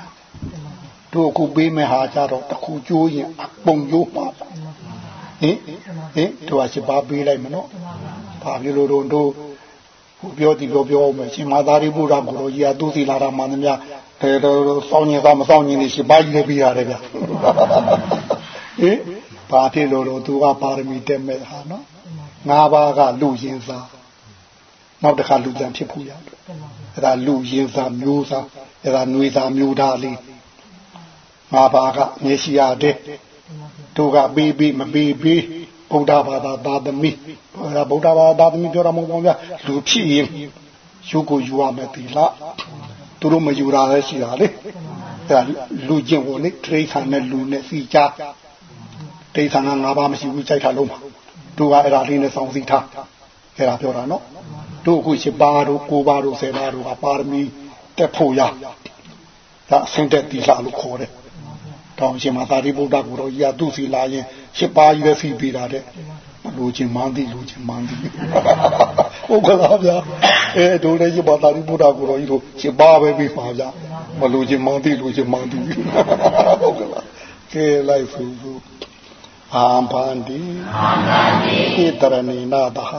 တို့အခုပေးမဲ့ဟာကြတော့တစ်ခုကျိုးရင်အပုံကျိုးပါဟင်ဟင်တို့အစပါပေးလိုက်မနော်ဘာဖြစ်လို့တို့တို့ဟိုပြောဒီပြောပြောမယ်ရှင်မာသာရိပုတ္တကိုရောကြီးကသူစီလာတာမှန်သမျှအဲတော့စောင်းရင်သာမစောင်းရင်ရှင်ပါကြီးလည်းပြီးရတယ်ဗျဟင်ဘာဖြစ်လို့တော့သူကပါရမီတက်မဲ့ဟာနော် ငါးပါးကလူရင်းစားနောက်တစ်ခါလူပြန်ဖြစ်ဖို့ရတယ်အဲ့ဒါလူရင်းစားမျိုးစားအဲ့ဒါຫນွေသားမျိုးသားလေးငါဘာကမျက်ရှိရတဲ့တို့ကပေးပေးမပေးပေးဗုဒ္ဓဘာသာသာသမီအဲ့ဒါဗုဒ္ဓဘာသာသာသမီပြောတာမဟုတ်ပါဘူးဗျလူဖြစ်ရင်ယူကိုယူရမယ်ဒီလားသူတို့မယူတာလည်းရှိတာလေအဲ့ဒါလူကျင့်ဖို့လေတိရစ္ဆာန်နဲ့လူနဲ့စီကြတိရစ္ဆာန်ကငါးပါးမရှိဘူးကြိုက်တာလုံးပါ တို့ကအဲ့ဒါလေးနဲ့စောင့်စီထားအဲ့ဒါပြောတာနော်တို့အခုရှိပါတို့ကိုပါတို့ဆယ်ပါတို့ကပါရမီတက်ဖို့ရဒါအစင်တက်တီလာလို့ခေါ်တယ်တောင်ရှင်မသာရိပုတ္တကိုတော့ကြီးကသူ့စီလာရင်ရှစ်ပါးကြီးပဲစီပေးတာတဲ့လူချင်းမန်းတိလူချင်းမန်းတိဟုတ်ကလားဗျာအဲတို့လည်းရှစ်ပါးသာရိပုတ္တကိုတော့ကြီးတို့ရှစ်ပါးပဲပြီးပါဗျာမလူချင်းမန်းတိလူချင်းမန်းတိဟုတ်ကလားကဲလိုက်ဖူဖူ အာဘန္တိအာဘန္တိဣတရဏိနာတဟ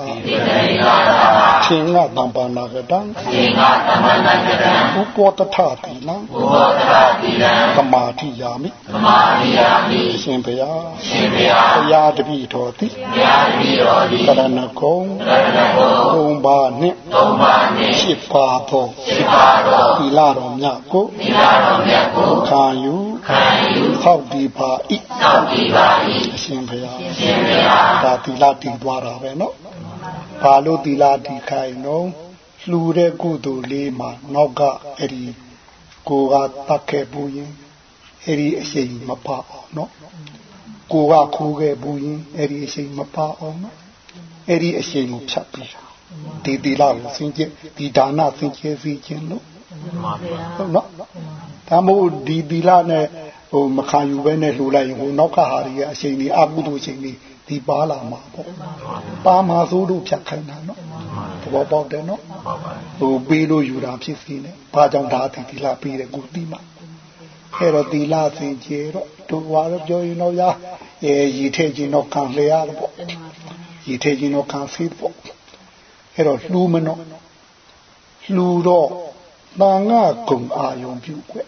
ခံယူဟောက်ဒီပါဤဟောက်ဒီပါဤအရှင်ဘုရားအရှင်ဘုရားဒါသီလတည်သွားတာပဲနော်ဘာလို့သီလတည်ခိုင်းနော်လှူတဲ့ကုသိုလ်လေးမှာနောက်ကအဲ့ဒီကိုကတတ်ခဲ့ဘူးရင်အဲ့ဒီအရှိန်မပအောင်နော်ကိုကခိုးခဲ့ဘူးရင်အဲ့ဒီအရှိန်မပအောင်နော်အဲ့ဒီအရှိန်ကိုဖြတ်ပြီးတာဒီသီလကိုစင်ကြယ်ဒီဒါနစင်ကြယ်စီခြင်းလို့ ဟုတ်နော်ဒါမဟုတ်ဒီဒီလာနဲ့ဟိုမခါယူပဲနဲ့လှူလိုက်ရင်ဟိုနောက်ကဟာတွေကအချိန်ကြီးအကုသိုလ်အချိန်ကြီးဒီပါလာမှာပေါ့ပါမှာစိုးလို့ဖြတ်ခိုင်းတာနော်သဘောပေါက်တယ်နော်ဟိုပေးလို့ယူတာဖြစ်စီနဲ့ဘာကြောင့်ဒါဒီဒီလာပေးတယ်ကိုတိမှာအဲ့တော့ဒီလာစင်ကျေတော့တို့ဘာလို့ပြောရင်တော့ရာအဲရီထဲချင်းတော့ခံလျရတယ်ပေါ့ရီထဲချင်းတော့ခံဆေးပေါ့အဲ့တော့လှူမနော်လှူတော့ တန်ငါကုံအာယုံပြုတ်ွက်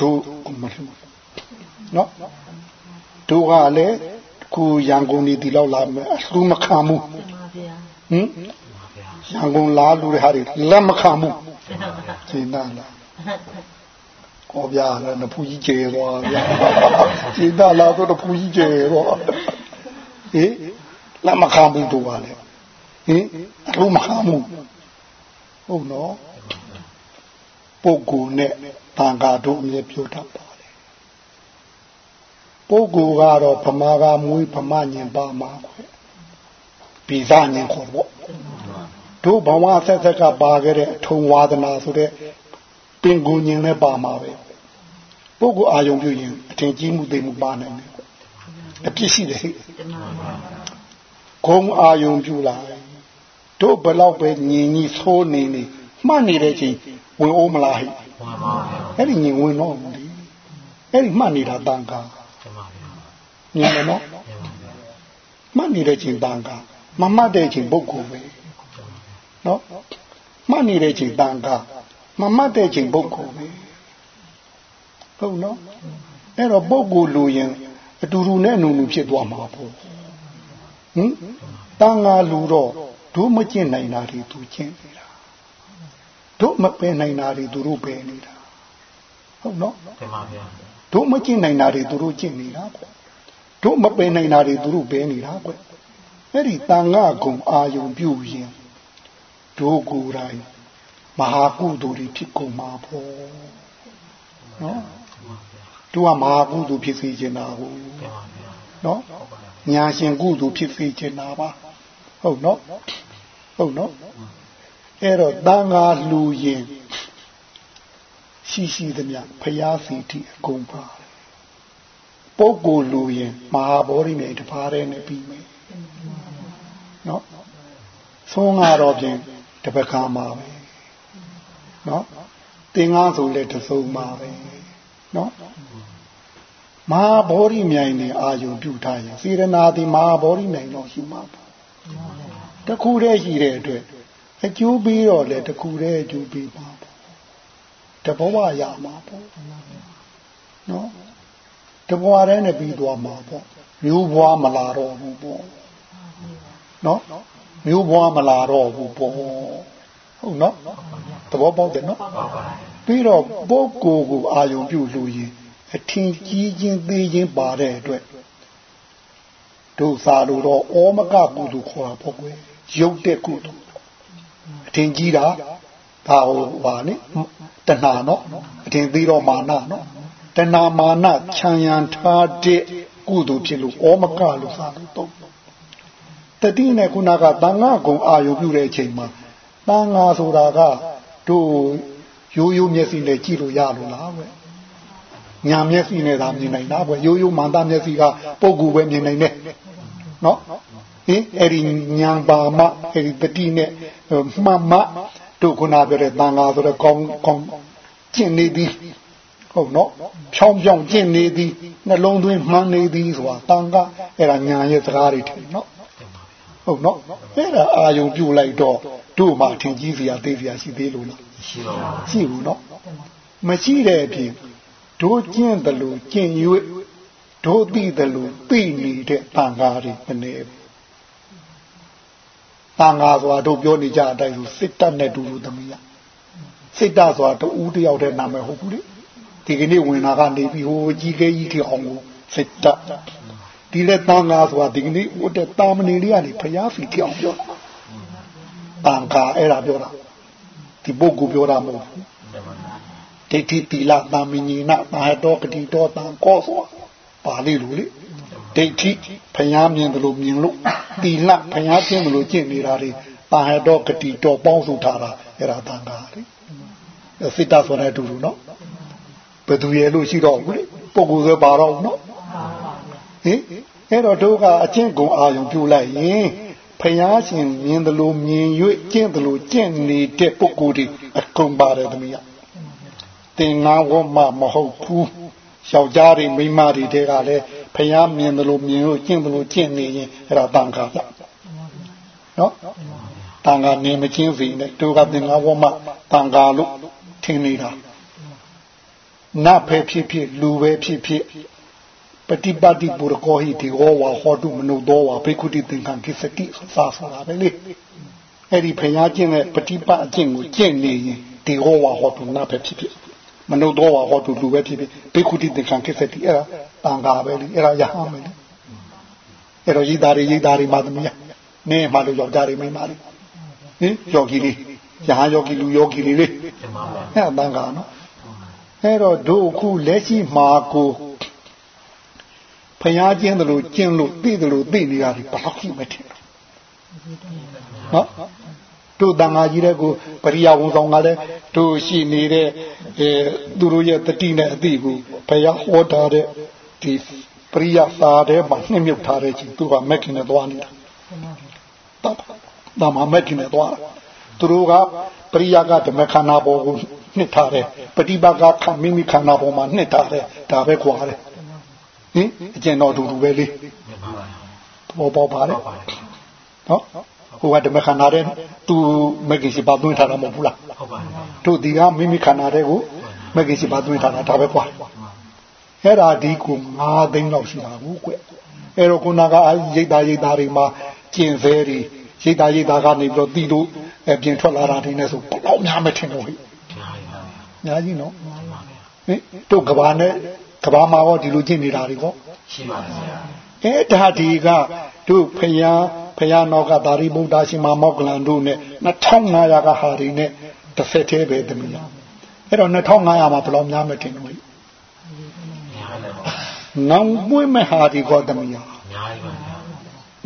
တို့မလှူနော်တို့ကလည်းခုရန်ကုန်နေဒီလောက်လာမယ်အလှမခံဘူးဟင်ရန်ကုန်လာလူတွေဟာတွေလက်မခံဘူးရှင်းနာလားကိုပြရတယ်နဖူးကြီးကျေသွားဗျာရှင်းနာလားဆိုတော့ဖူးကြီးကျေသွားဟင်လက်မခံဘူးတို့ကလည်းဟင်အလှမခံဘူးဟုတ်နော် ပုဂ္ဂိုလ်နဲ့တန်ခါတို့အမြဲပြောတတ်ပါပုဂ္ဂိုလ်ကတော့ဗမာကမွေးဗမာညင်ပါမှာခွဲပိဇာညင်ခေါ်ပေါ့တို့ဘဝဆက်ဆက်ကပါခဲ့တဲ့အထုံဝါဒနာဆိုတဲ့ပင်ကိုညင်လည်းပါမှာပဲပုဂ္ဂိုလ်အာယုံပြုရင်အထင်ကြီးမှုသိမှုပါနိုင်တယ်အပြစ်ရှိတယ်ဟဲ့ဂုံအာယုံပြုလာတို့ဘလောက်ပဲညင်ကြီးသိုးနေနေ မှတ်နေတဲ့ချိန်ဝင်အောင်မလားဟဲ့အဲ့ဒီညင်ဝင်တော့ဘူးအဲ့ဒီမှတ်နေတာတန်ခါမြင်တယ်နော်မှတ်နေတဲ့ချိန်တန်ကမမှတ်တဲ့ချိန်ပုဂ္ဂိုလ်ပဲနော်မှတ်နေတဲ့ချိန်တန်ကမမှတ်တဲ့ချိန်ပုဂ္ဂိုလ်ပဲဟုတ်နော်အဲ့တော့ပုဂ္ဂိုလ်လူရင်အတူတူနဲ့အနုနုဖြစ်သွားမှာပေါ့ဟင်တန်ဃာလူတော့တို့မကျင့်နိုင်တာတွေသူကျင့်နေတာ တို့မပယ်နိုင်တာတွေသူတို့ပယ်နေတာဟုတ်နော်
တင်ပါဗျာ
တို့မကျင့်နိုင်တာတွေသူတို့ကျင့်နေတာပေါ့တို့မပင်နိုင်တာတွေသူတို့ပဲနေတာကွအဲ့ဒီတန်ငါကုံအာယုံပြုရင်တို့ကိုယ်တိုင်မဟာကုသိုလ်တွေဖြစ်ကုန်မှာပေါ့နော်တို့ကမဟာကုသိုလ်ဖြစ်စေချင်တာကိုနော်ညာရှင်ကုသိုလ်ဖြစ်စေချင်တာပါဟုတ်နော်ဟုတ်နော် အဲ့တော့တန်ငါလူရင်ရှိရှိသမျှဖျားစီတိအကုန်ပါပုဂ္ဂိုလ်လူရင်မဟာဗောဓိမြိုင်တပါးတည်းနဲ့ပြီးမယ်နော်ဆုံးကတော့ဖြင့်တပကမှာပဲနော်တင်ငါဆိုလဲတစုံမှာပဲနော်မဟာဗောဓိမြိုင်နေအာယုံပြုထားရင်စေရနာတိမဟာဗောဓိမြိုင်တော့ရှိမှာပေါ့တခုတည်းရှိတဲ့အတွက် အကျိုးပြီးတော့လေတခုတည်းအကျိုးပြီးမှာပေါ့တဘဝရမှာပေါ့နော်တဘွားတည်းနဲ့ပြီးသွားမှာပေါ့မျိုးဘွားမလာတော့ဘူးပေါ့နော်မျိုးဘွားမလာတော့ဘူးပေါ့ဟုတ်နော်သဘောပေါက်တယ်နော်ပြီးတော့ပုဂ္ဂိုလ်ကိုအာယုံပြုလို့ရင်အထင်ကြီးခြင်းသေးခြင်းပါတဲ့အတွက်တို့စာလို့တော့ဩမကကုသိုလ်ခေါ်တာပေါ့ကွယ်ရုပ်တဲ့ကုသိုလ် အထင်ကြီးတာဒါဟိုပါနိတဏှာနော်အထင်သေးတော့မာနနော်တဏှာမာနခြံရန်ထားတဲ့ကုသိုလ်ဖြစ်လို့ဩမကလို့စာလို့တော့တတိနဲ့ခုနကတန်ဃာကုံအာယုပြုတဲ့အချိန်မှာတန်ဃာဆိုတာကတို့ရိုးရိုးမျက်စိနဲ့ကြည့်လို့ရလို့လားပဲညာမျက်စိနဲ့သာမြင်နိုင်တာပဲရိုးရိုးမှန်သားမျက်စိကပုဂ္ဂိုလ်ပဲမြင်နိုင်တယ်နော် ဟင်အဲ့ဒီညာပါမအဲ့ဒီတတိနဲ့မှတ်မှတို့ခုနပြောတဲ့တန်ဃာဆိုတော့ကောင်းကောင်းကျင့်နေသည်ဟုတ်နော်ဖြောင်းဖြောင်းကျင့်နေသည်နှလုံးသွင်းမှန်းနေသည်ဆိုတာတန်ဃာအဲ့ဒါညာရဲ့စကားတွေထင်နော်ဟုတ်နော်အဲ့ဒါအာယုံပြုတ်လိုက်တော့တို့မှထင်ကြီးစရာသိစရာရှိသေးလို့လား
ရှိပါဘူး
ရှိဘူးနော်မရှိတဲ့အပြင်တို့ကျင့်တယ်လို့ကျင့်၍တို့သိတယ်လို့သိနေတဲ့တန်ဃာတွေမနေ တန်ဃာဆိုတာတို့ပြောနေကြအတိုင်းဆိုစစ်တပ်နဲ့တူတူသမီးရစစ်တပ်ဆိုတာတူဦးတယောက်တည်းနာမည်ဟုတ်ဘူးလေဒီကနေ့ဝင်လာကနေပြီးဟိုကြီးခဲကြီးထီအောင်ကိုစစ်တပ်ဒီလက်တန်ဃာဆိုတာဒီကနေ့ဟိုတဲ့တာမဏေလေးကနေဖျားဖီထီအောင်ပြောတန်ဃာအဲ့ဒါပြောတာဒီပုဂ္ဂိုလ်ပြောတာမဟုတ်ဘူးဒိဋ္ဌိတိလသာမညိနဘာတော်ကတိတော်တန်ကောဆိုပါဠိလိုလေ ဒိဋ္ဌိဖျားမြင်တယ်လို့မြင်လို့တိလဖျားကျင့်တယ်လို့ကျင့်နေတာတွေဘာတော်ကတိတော်ပေါင်းစုထားတာအဲ့ဒါတန်ခါလေစိတ္တဆိုတဲ့အတူတူနော်ဘယ်သူရဲ့လို့ရှိတော့ဘူးလေပုဂ္ဂိုလ်ဆိုပါတော့နော်ဟင်အဲ့တော့တို့ကအကျင့်ကုန်အာယုံပြုလိုက်ရင်ဖျားရှင်မြင်တယ်လို့မြင်၍ကျင့်တယ်လို့ကျင့်နေတဲ့ပုဂ္ဂိုလ်တွေအကုန်ပါတယ်သမီးသင်္ကန်းဝတ်မှမဟုတ်ဘူးယောက်ျားတွေမိန်းမတွေတဲကလည်း ဖျားမြင်တယ်လို့မြင်လို့ကျင့်တယ်လို့ကျင့်နေရင်အဲ့ဒါတန်ခါပေါ့နော်တန်ခါနေမချင်းစီနဲ့တို့ကသင်္ကန်းဝတ်မှတန်ခါလို့ထင်နေတာနတ်ပဲဖြစ်ဖြစ်လူပဲဖြစ်ဖြစ်ပฏิပတ်တိပုရကောဟိဒီဟောဝါဟောတုမနုသောဝါဘေကုတိသင်္ကန်းကိစ္စတိစာဆိုတာပဲလေအဲ့ဒီဖျားကျင့်တဲ့ပฏิပတ်အကျင့်ကိုကျင့်နေရင်ဒီဟောဝါဟောတုနတ်ပဲဖြစ်ဖြစ် မနှုတ်တော့ဟောတူလူပဲဖြစ်ဖြစ်ဘိက္ခုတိသင်္ကန်းကိစ္စတိအဲ့ဒါတန်ခါပဲလေအဲ့ဒါရဟန်းပဲလေအဲ့တော့ရိသားတွေရိသားတွေမာသမီးနင်းမှလို့ယောက်ျားတွေမိန်းမတွေဟင်ယောဂီလေးရဟန်းယောဂီလူယောဂီလေးလေအဲ့ဒါတန်ခါနော်အဲ့တော့တို့အခုလက်ရှိမှာကိုဖျားကျင်းတယ်လို့ကျင်းလို့သိတယ်လို့သိနေရတယ်ဘာလို့ဖြစ်မထင်နော် တို့တန်ဃာကြီးတဲ့ကိုပရိယဝန်ဆောင်ကလည်းတို့ရှိနေတဲ့အဲသူတို့ရဲ့တတိနဲ့အတိကိုဘုရားဟောထားတဲ့ဒီပရိယစာတဲ့မှာနှိမ့်မြုပ်ထားတဲ့ကြီးသူကမက်ခင်နဲ့သွားနေတာတော့ဒါမှမက်ခင်နဲ့သွားသူတို့ကပရိယကဓမ္မခန္ဓာပေါ်ကိုနှစ်ထားတယ်ပฏิပါကခမိမိခန္ဓာပေါ်မှာနှစ်ထားတယ်ဒါပဲခွာတယ်ဟင်အကျဉ်းတော်တူတူပဲလေပေါ်ပေါ်ပါလေနော် ဟိုကဓမ္မခန္ဓာတဲ့သူမဂ္ဂင်ရှိပါသွင်းထားတာမဟုတ်ဘူးလားဟုတ်ပါဘူးတို့ဒီကမိမိခန္ဓာတဲ့ကိုမဂ္ဂင်ရှိပါသွင်းထားတာဒါပဲကွာအဲ့ဒါဒီကို9သိန်းလောက်ရှိတာကိုကွအဲ့တော့ခုနကရိတ်သားရိတ်သားတွေမှာကျင်ဖဲတွေရိတ်သားရိတ်သားကနေပြီးတော့တီတို့အပြင်ထွက်လာတာတွေနဲ့ဆိုဘလောက်များမထင်တော့ဟိညာကြီးနော်ဟင်တို့ကဘာနဲ့ကဘာမှာရောဒီလိုကျင့်နေတာတွေပေါ့
ရှိပါဗျာ
အဲ့ဒါဒီကတို့ဖျား ဖျားနောက်ကသာရိပုတ္တရှင်မမောက္ကလန်တို့နဲ့2500ကဟာတွေနဲ့တစ်ဆက်သေးပဲတမီးအဲ့တော့2500မှာဘယ်လောက်များမတင်လို့နောင်ပွင့်မဲ့ဟာဒီကောတမီး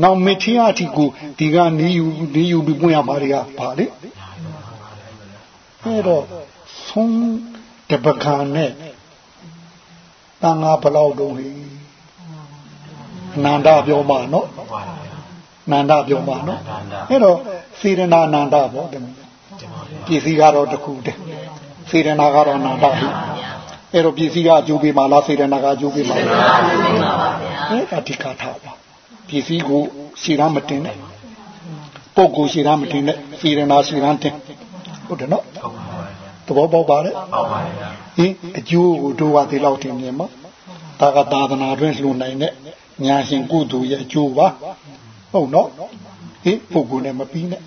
နောင်မထီအတီကိုဒီကနီးယူနီးယူပြီးပွင့်ရမှာတွေကပါလေအဲ့တော့ဆုံးတပကံနဲ့တန်ငါဘလောက်တုံးဟိနန္ဒပြောမှာနော် နန္ဒပြောမှာနော်အဲ့တော့စေရနာနန္ဒပေါ့တမန်ပစ္စည်းကတော့တခုတည်းစေရနာကတော့နန္ဒပြီအဲ့တော့ပစ္စည်းကအကျိုးပေးမှာလားစေရနာကအကျိုးပေးမှာလားအဲ့အဓိကထားပါပစ္စည်းကိုရှည်ရမတင်နဲ့ပုဂ္ဂိုလ်ရှည်ရမတင်နဲ့စေရနာရှည်ရတင်ဟုတ်တယ်နော်သဘောပေါက်ပါလေဟင်အကျိုးကိုတို့ကဒီလောက်တင်နေမှာဒါကသာသနာတွင်လှူနိုင်တဲ့ညာရှင်ကုသိုလ်ရဲ့အကျိုးပါ ဟုတ်နော်ဟင်ပုဂ္ဂိုလ်နဲ့မပြီးနဲ့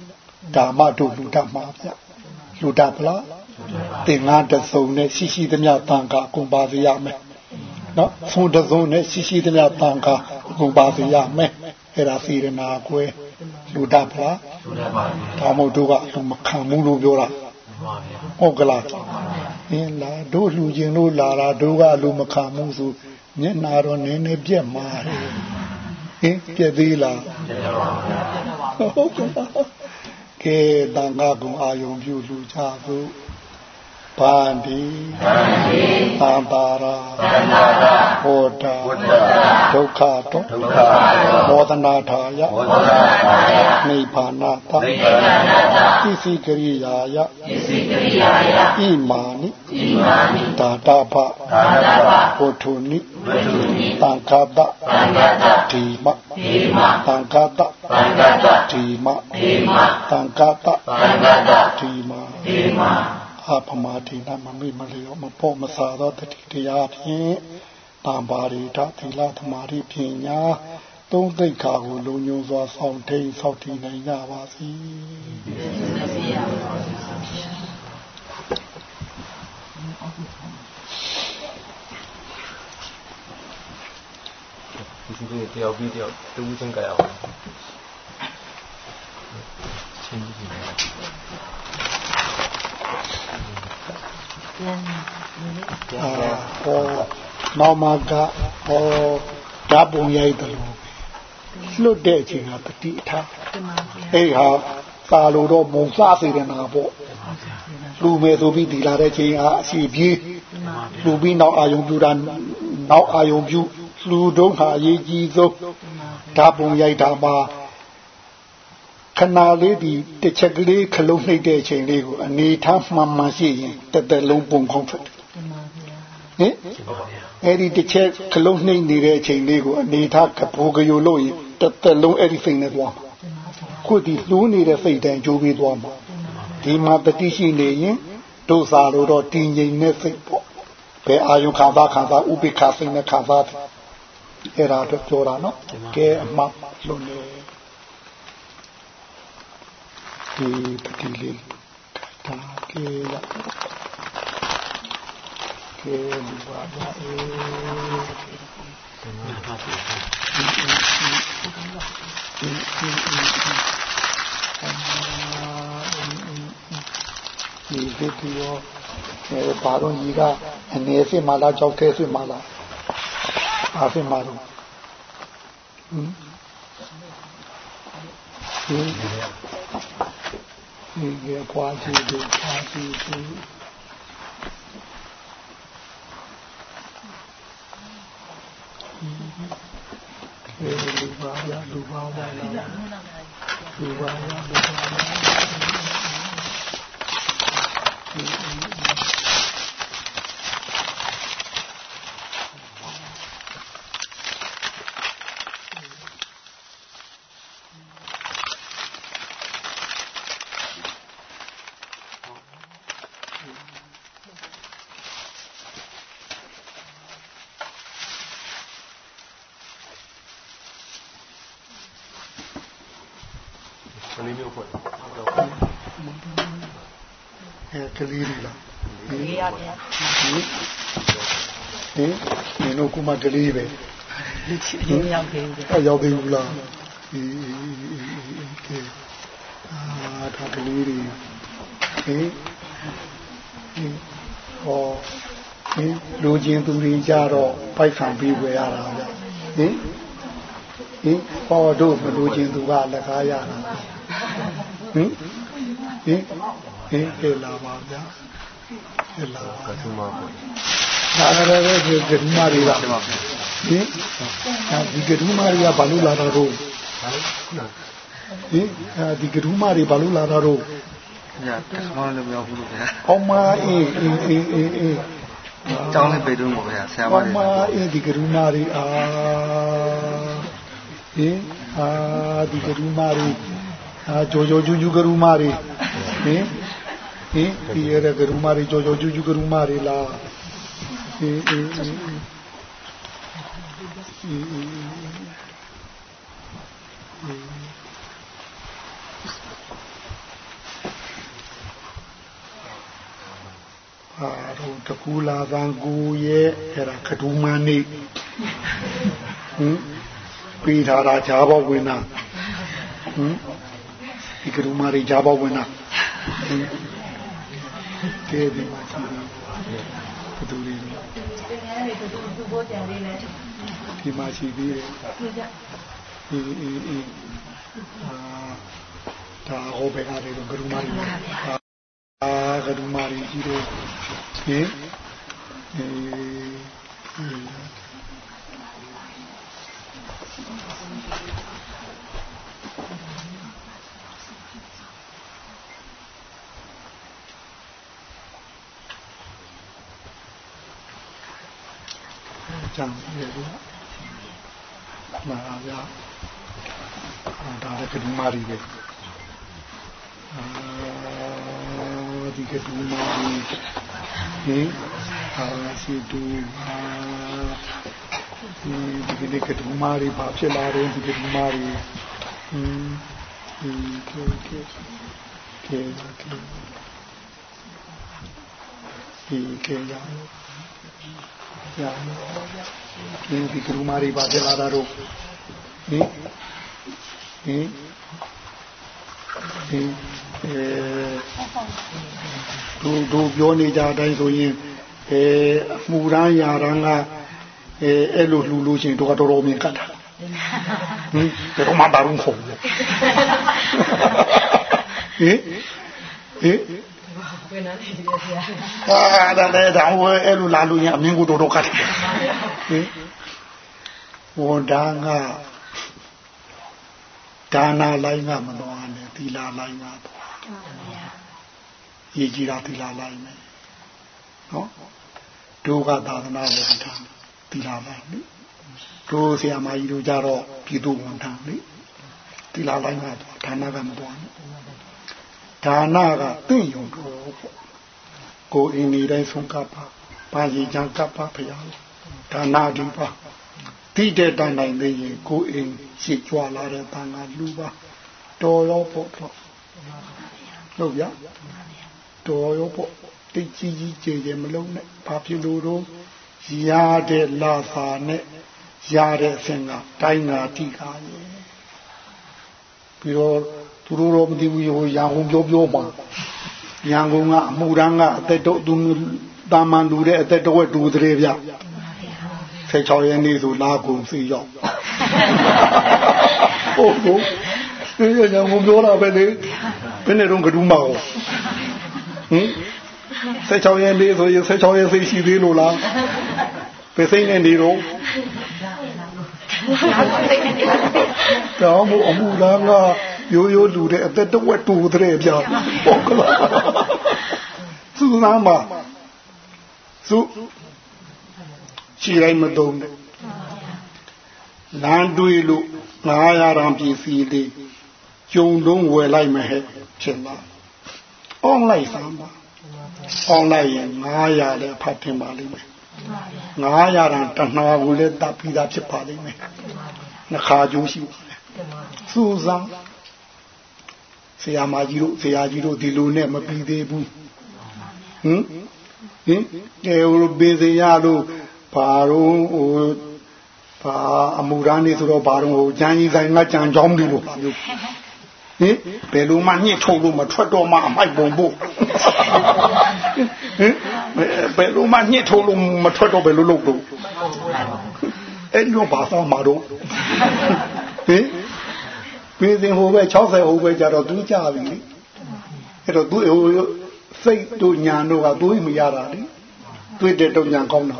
ဒါမှတို့လူတတ်မှာဗျလူတတ်ပလားတင်ငါတစုံနဲ့ရှိရှိသမျှတန်ခါကုန်ပါစေရမယ်နော်ဖုန်တစုံနဲ့ရှိရှိသမျှတန်ခါကုန်ပါစေရမယ်အဲ့ဒါစေရနာကွယ်လူတတ်ဖလားလူတတ်ပါဘူးဒါမို့တို့ကလူမခံဘူးလို့ပြောတာဟုတ်ကလားအင်းလာတို့လူချင်းလို့လာတာတို့ကလူမခံဘူးဆိုမျက်နာတော့နည်းနည်းပြက်မှာ ဟင်ပြက်သေးလားပြက်ပါဘူးဟုတ်ကဲ့ကဲတန်ခါကုံအာယုံပြုလူကြသို့ ဗန္တိဗန္တိသံပါရာသံပါရာဟောတာဟောတာဒုက္ခတောဒုက္ခတောမောဒနာထာယမောဒနာထာယနိဗ္ဗာနတနိဗ္ဗာနတဣသိကရိယာယဣသိကရိယာယဣမာနိဣမာနိတာတပတာတပဝတ္ထုနိဝတ္ထုနိတံခတတံခတဓိမဓိမတံခတတံခတဓိမဓိမတံခတတံခတဓိမဓိမ အပမာတိနာမမိမလျောမဖို့မစာသောတတိတရားဖြင့်တံပါရိတသီလသမာဓိပညာသုံးသိက္ခာကိုလုံညုံစွာဆောင်ထိန်ဆောက်တည်နိုင်ကြပါစေ
ဒီစီလေးတယောက်ပြီးတယောက်တူးချင်းကြရအောင်ချင်း
ပြ န်အာဟောနောက်မှကဟောဓာပုံရိုက်တယ်လို့လွတ်တဲ့အချိန်ကတတိထားအဲ့ဟာသာလို့တော့မုံစားစေတယ်နာပေါ့လူမယ်ဆိုပြီးဒီလာတဲ့ချိန်ကအစီပြေးလူပြီးနောက်အာယုံပြူတာနောက်အာယုံပြူလူတုံးဟာအရေးကြီးဆုံးဓာပုံရိုက်တာမှာ ခဏလေးဒီတစ်ချက်ကလေးခလုံးနှိပ်တဲ့အချိန်လေးကိုအနေထားမှန်မှန်ရှိရင်တက်တက်လုံးပုံခေါင်းထွက်တယ်ဟင်အဲ့ဒီတစ်ချက်ခလုံးနှိပ်နေတဲ့အချိန်လေးကိုအနေထားကပိုးကြိုလို့ရင်တက်တက်လုံးအဲ့ဒီစိတ်နဲ့သွားမှာခုဒီလှူးနေတဲ့စိတ်တန်ကြိုးပြီးသွားမှာဒီမှာတတိရှိနေရင်ဒုစာလို့တော့တည်ငြိမ်တဲ့စိတ်ပေါ့ဘယ်အာယုခံစားခံစားဥပိ္ပခစိတ်နဲ့ခံစားတယ်အဲ့ဒါတော့ပြောတာနော်ကဲအမှလို့နေ ဒီပတိလေးတာကေရကေလူပါပါအေဒီဒီဒီရောအဲဘာလို့ကြီးကအနေစစ်မှလားကြောက်သေးစစ်မှလားအားစစ်မှတော့ဟင်ဒီ ကပွားကြည့်တယ်ပွားကြည့်တယ်လူပါရလူပါရလူပါရလူပါရကလေးတွေလားကလေးရဗျာဟင်နင်တို့က မှကလေးပဲ
ရင်းရောက်သေးတယ်
အရောက်သေးဘူးလားဒီကဲအာဒါကလေးတွေဟင်ဟောဟင်လူချင်းသူတွေကြတော့ပိုက်ဆံပြီးဝယ်ရတာဗျဟင်ဟင်ဟောတို့မလူချင်းသူကလက်ကားရတာဟင်ဟင်ဟင်ကဲလာပါဗျာကဲလာပါကထုမပါ ဒါလည်းပဲကထုမတွေကဟင်ဒီကထုမတွေကဘာလို့လာတာတော့ဟင်ဒီကထုမတွေဘာလို့လာတာတော့
ညာကထုမလည်းမရောက်ဘူးလို့ဗျာ
ဟောမအေးအေးအေးအေးအေး
ကျောင်းလေးပေတုံးပါဗျာဆရာမ
တွေဟောမအေးဒီကထုမတွေအာဟင်အာဒီကထုမတွေအာဂျိုဂျိုဂျူဂျူကထုမတွေဟင်ဟင်ဒီရတဲ့ကရုမာတွေကြောကြောကျူးကျူးကရုမာတွေလား ဟင်ဟင်ဟင်တော့တကူလာသံကိုရဲ့အဲ့ဒါကဒူးမန်းနေဟင်ပြီးထားတာဂျာဘောဝင်တာဟင်ဒီကဒူးမရီဂျာဘောဝင်တာဟင်ကဲဒီမှာရှိတယ်ဘ ယ်သူလေးလဲဒီမှာရှိသေးတယ်အေးအေးအေးအာဒါဟောဘယ်ကလေးတော့ကဒူးမရီအာကဒူးမရီကြီးတော့ဟင်အေး ကြံရလို့မာရဒါလည်းကဒူးမရီပဲအာဒီကဒူးမရီဟင်အာစီတူအာဒီကနေ့ကဒူးမရီဘာဖြစ်လာတော့ဒီကဒူးမရီဟင်ဒီကေကေကေကေဒီကေ ရရဒီဒီကဒူးမရီဘာဖြစ်လာတော့ဟင်ဟင်ဒီအဲတို့တို့ပြောနေကြတဲ့အတိုင်းဆိုရင်အဲအမှုရန်ရာရန်ကအဲအဲ့လိုလှူလို့ချင်းတို့ကတော်တော်မြင်ကတ်တာဟင်တော့မှတာရုံခုံဟင်ဟင်
ဝင်လာနေတယ်ဆရာ
အာဒါလည်းဒါဝဲအဲ့လိုလာလို့ရင်အမင်းကိုတော်တော်ကတ်တယ်ဟင်ဝန်တန်းကဒါနာလိုင်းကမတော်နဲ့သီလာလိုင်းကသွားရည်ကြည်တာသီလာလိုင်းနဲ့နော်ဒုကသာသနာဝန်ထမ်းသီလာလိုင်းလေတို့ဆရာမကြီးတို့ကြတော့ပြည်သူဝန်ထမ်းလေသီလာလိုင်းကသွားဒါနာကမတော်နဲ့ဒါနာကတင့်ယုံတော့ပေါ့ ကိုအင်းဒီတိုင်းဆုံးကပ်ပါပါရီချံကပ်ပါဖရာဒါနာဒီပါတိတဲ့တန်တိုင်းသေးရင်ကိုအင်းရှိကြွလာတဲ့တန်ကလူပါတော်ရောပေါ့တော့ဟုတ်ဗျာတော်ရောပေါ့တိတ်ကြီးကြီးကျေကျေမလုံးနဲ့ဘာဖြစ်လို့တော့ရတဲ့လာစာနဲ့ရတဲ့အစဉ်ကတိုင်းနာတိကာရဲ့ပြီးတော့သူတို့တော့မသိဘူးဟိုရန်ကုန်ပြောပြောပါ ရန်ကုန်ကအမှုရန်ကအသက်တော့သူတာမန်လူတဲ့အသက်တော့တူတဲ့ဗျ16ရက်နေ့ဆိုလာကုန်စီရောက်ဟုတ်ဟုတ်ဒီရန်ကုန်ပြောတာပဲလေဘယ်နဲ့တော့ကဒူးမအောင်ဟင်16ရက်နေ့ဆိုရင်16ရက်စိတ်ရှိသေးလို့လားပဲစိတ်နဲ့နေတော့တော့မအမှုလားက ရိုးရိုးလူတဲ့အသက်တဝက်တူတဲ့ဗျာဟုတ်ကလားသူနာမသူရှိတိုင်းမတုံးနဲ့လမ်းတွေးလို့900ရန်ပြည်စီလေးကျုံလုံးဝယ်လိုက်မယ်ဟဲ့ဖြစ်လားအွန်လိုက်စမ်းပါအွန်လိုက်ရင်900လည်းဖတ်တင်ပါလိမ့်မယ်900ရန်တဏှာကိုလည်းတပ်ပြီးသားဖြစ်ပါလိမ့်မယ်နှခါကျိုးရှိပါတယ်စူးစမ်း ဆရာမကြီးတို့ဆရာကြီးတို့ဒီလိုနဲ့မပြီးသေးဘူးဟင်ဟင်တေဟိုဘေးစရာတို့ဘာတော့ဟိုဘာအမှုရန်နေဆိုတော့ဘာတော့ဟိုကျန်းကြီးဆိုင်ကကြံကြောင်းပြီလို့ပါမျိုးဟင်ဘယ်လိုမှညှစ်ထုတ်လို့မထွက်တော့မှအမိုက်ပုံဖို့ဟင်ဘယ်လိုမှညှစ်ထုတ်လို့မထွက်တော့ဘယ်လိုလုပ်တော့အဲ့ဒီတော့ဘာသာမှာတော့ဟင် ပြည်စင်ဟိုပဲ60ဟိုပဲကြတော့သူကြပြီလေအဲ့တော့သူဟိုစိတ်တို့ညာတို့ကသူ့မရတာလေတွေ့တဲ့တော့ညာကောင်းတာ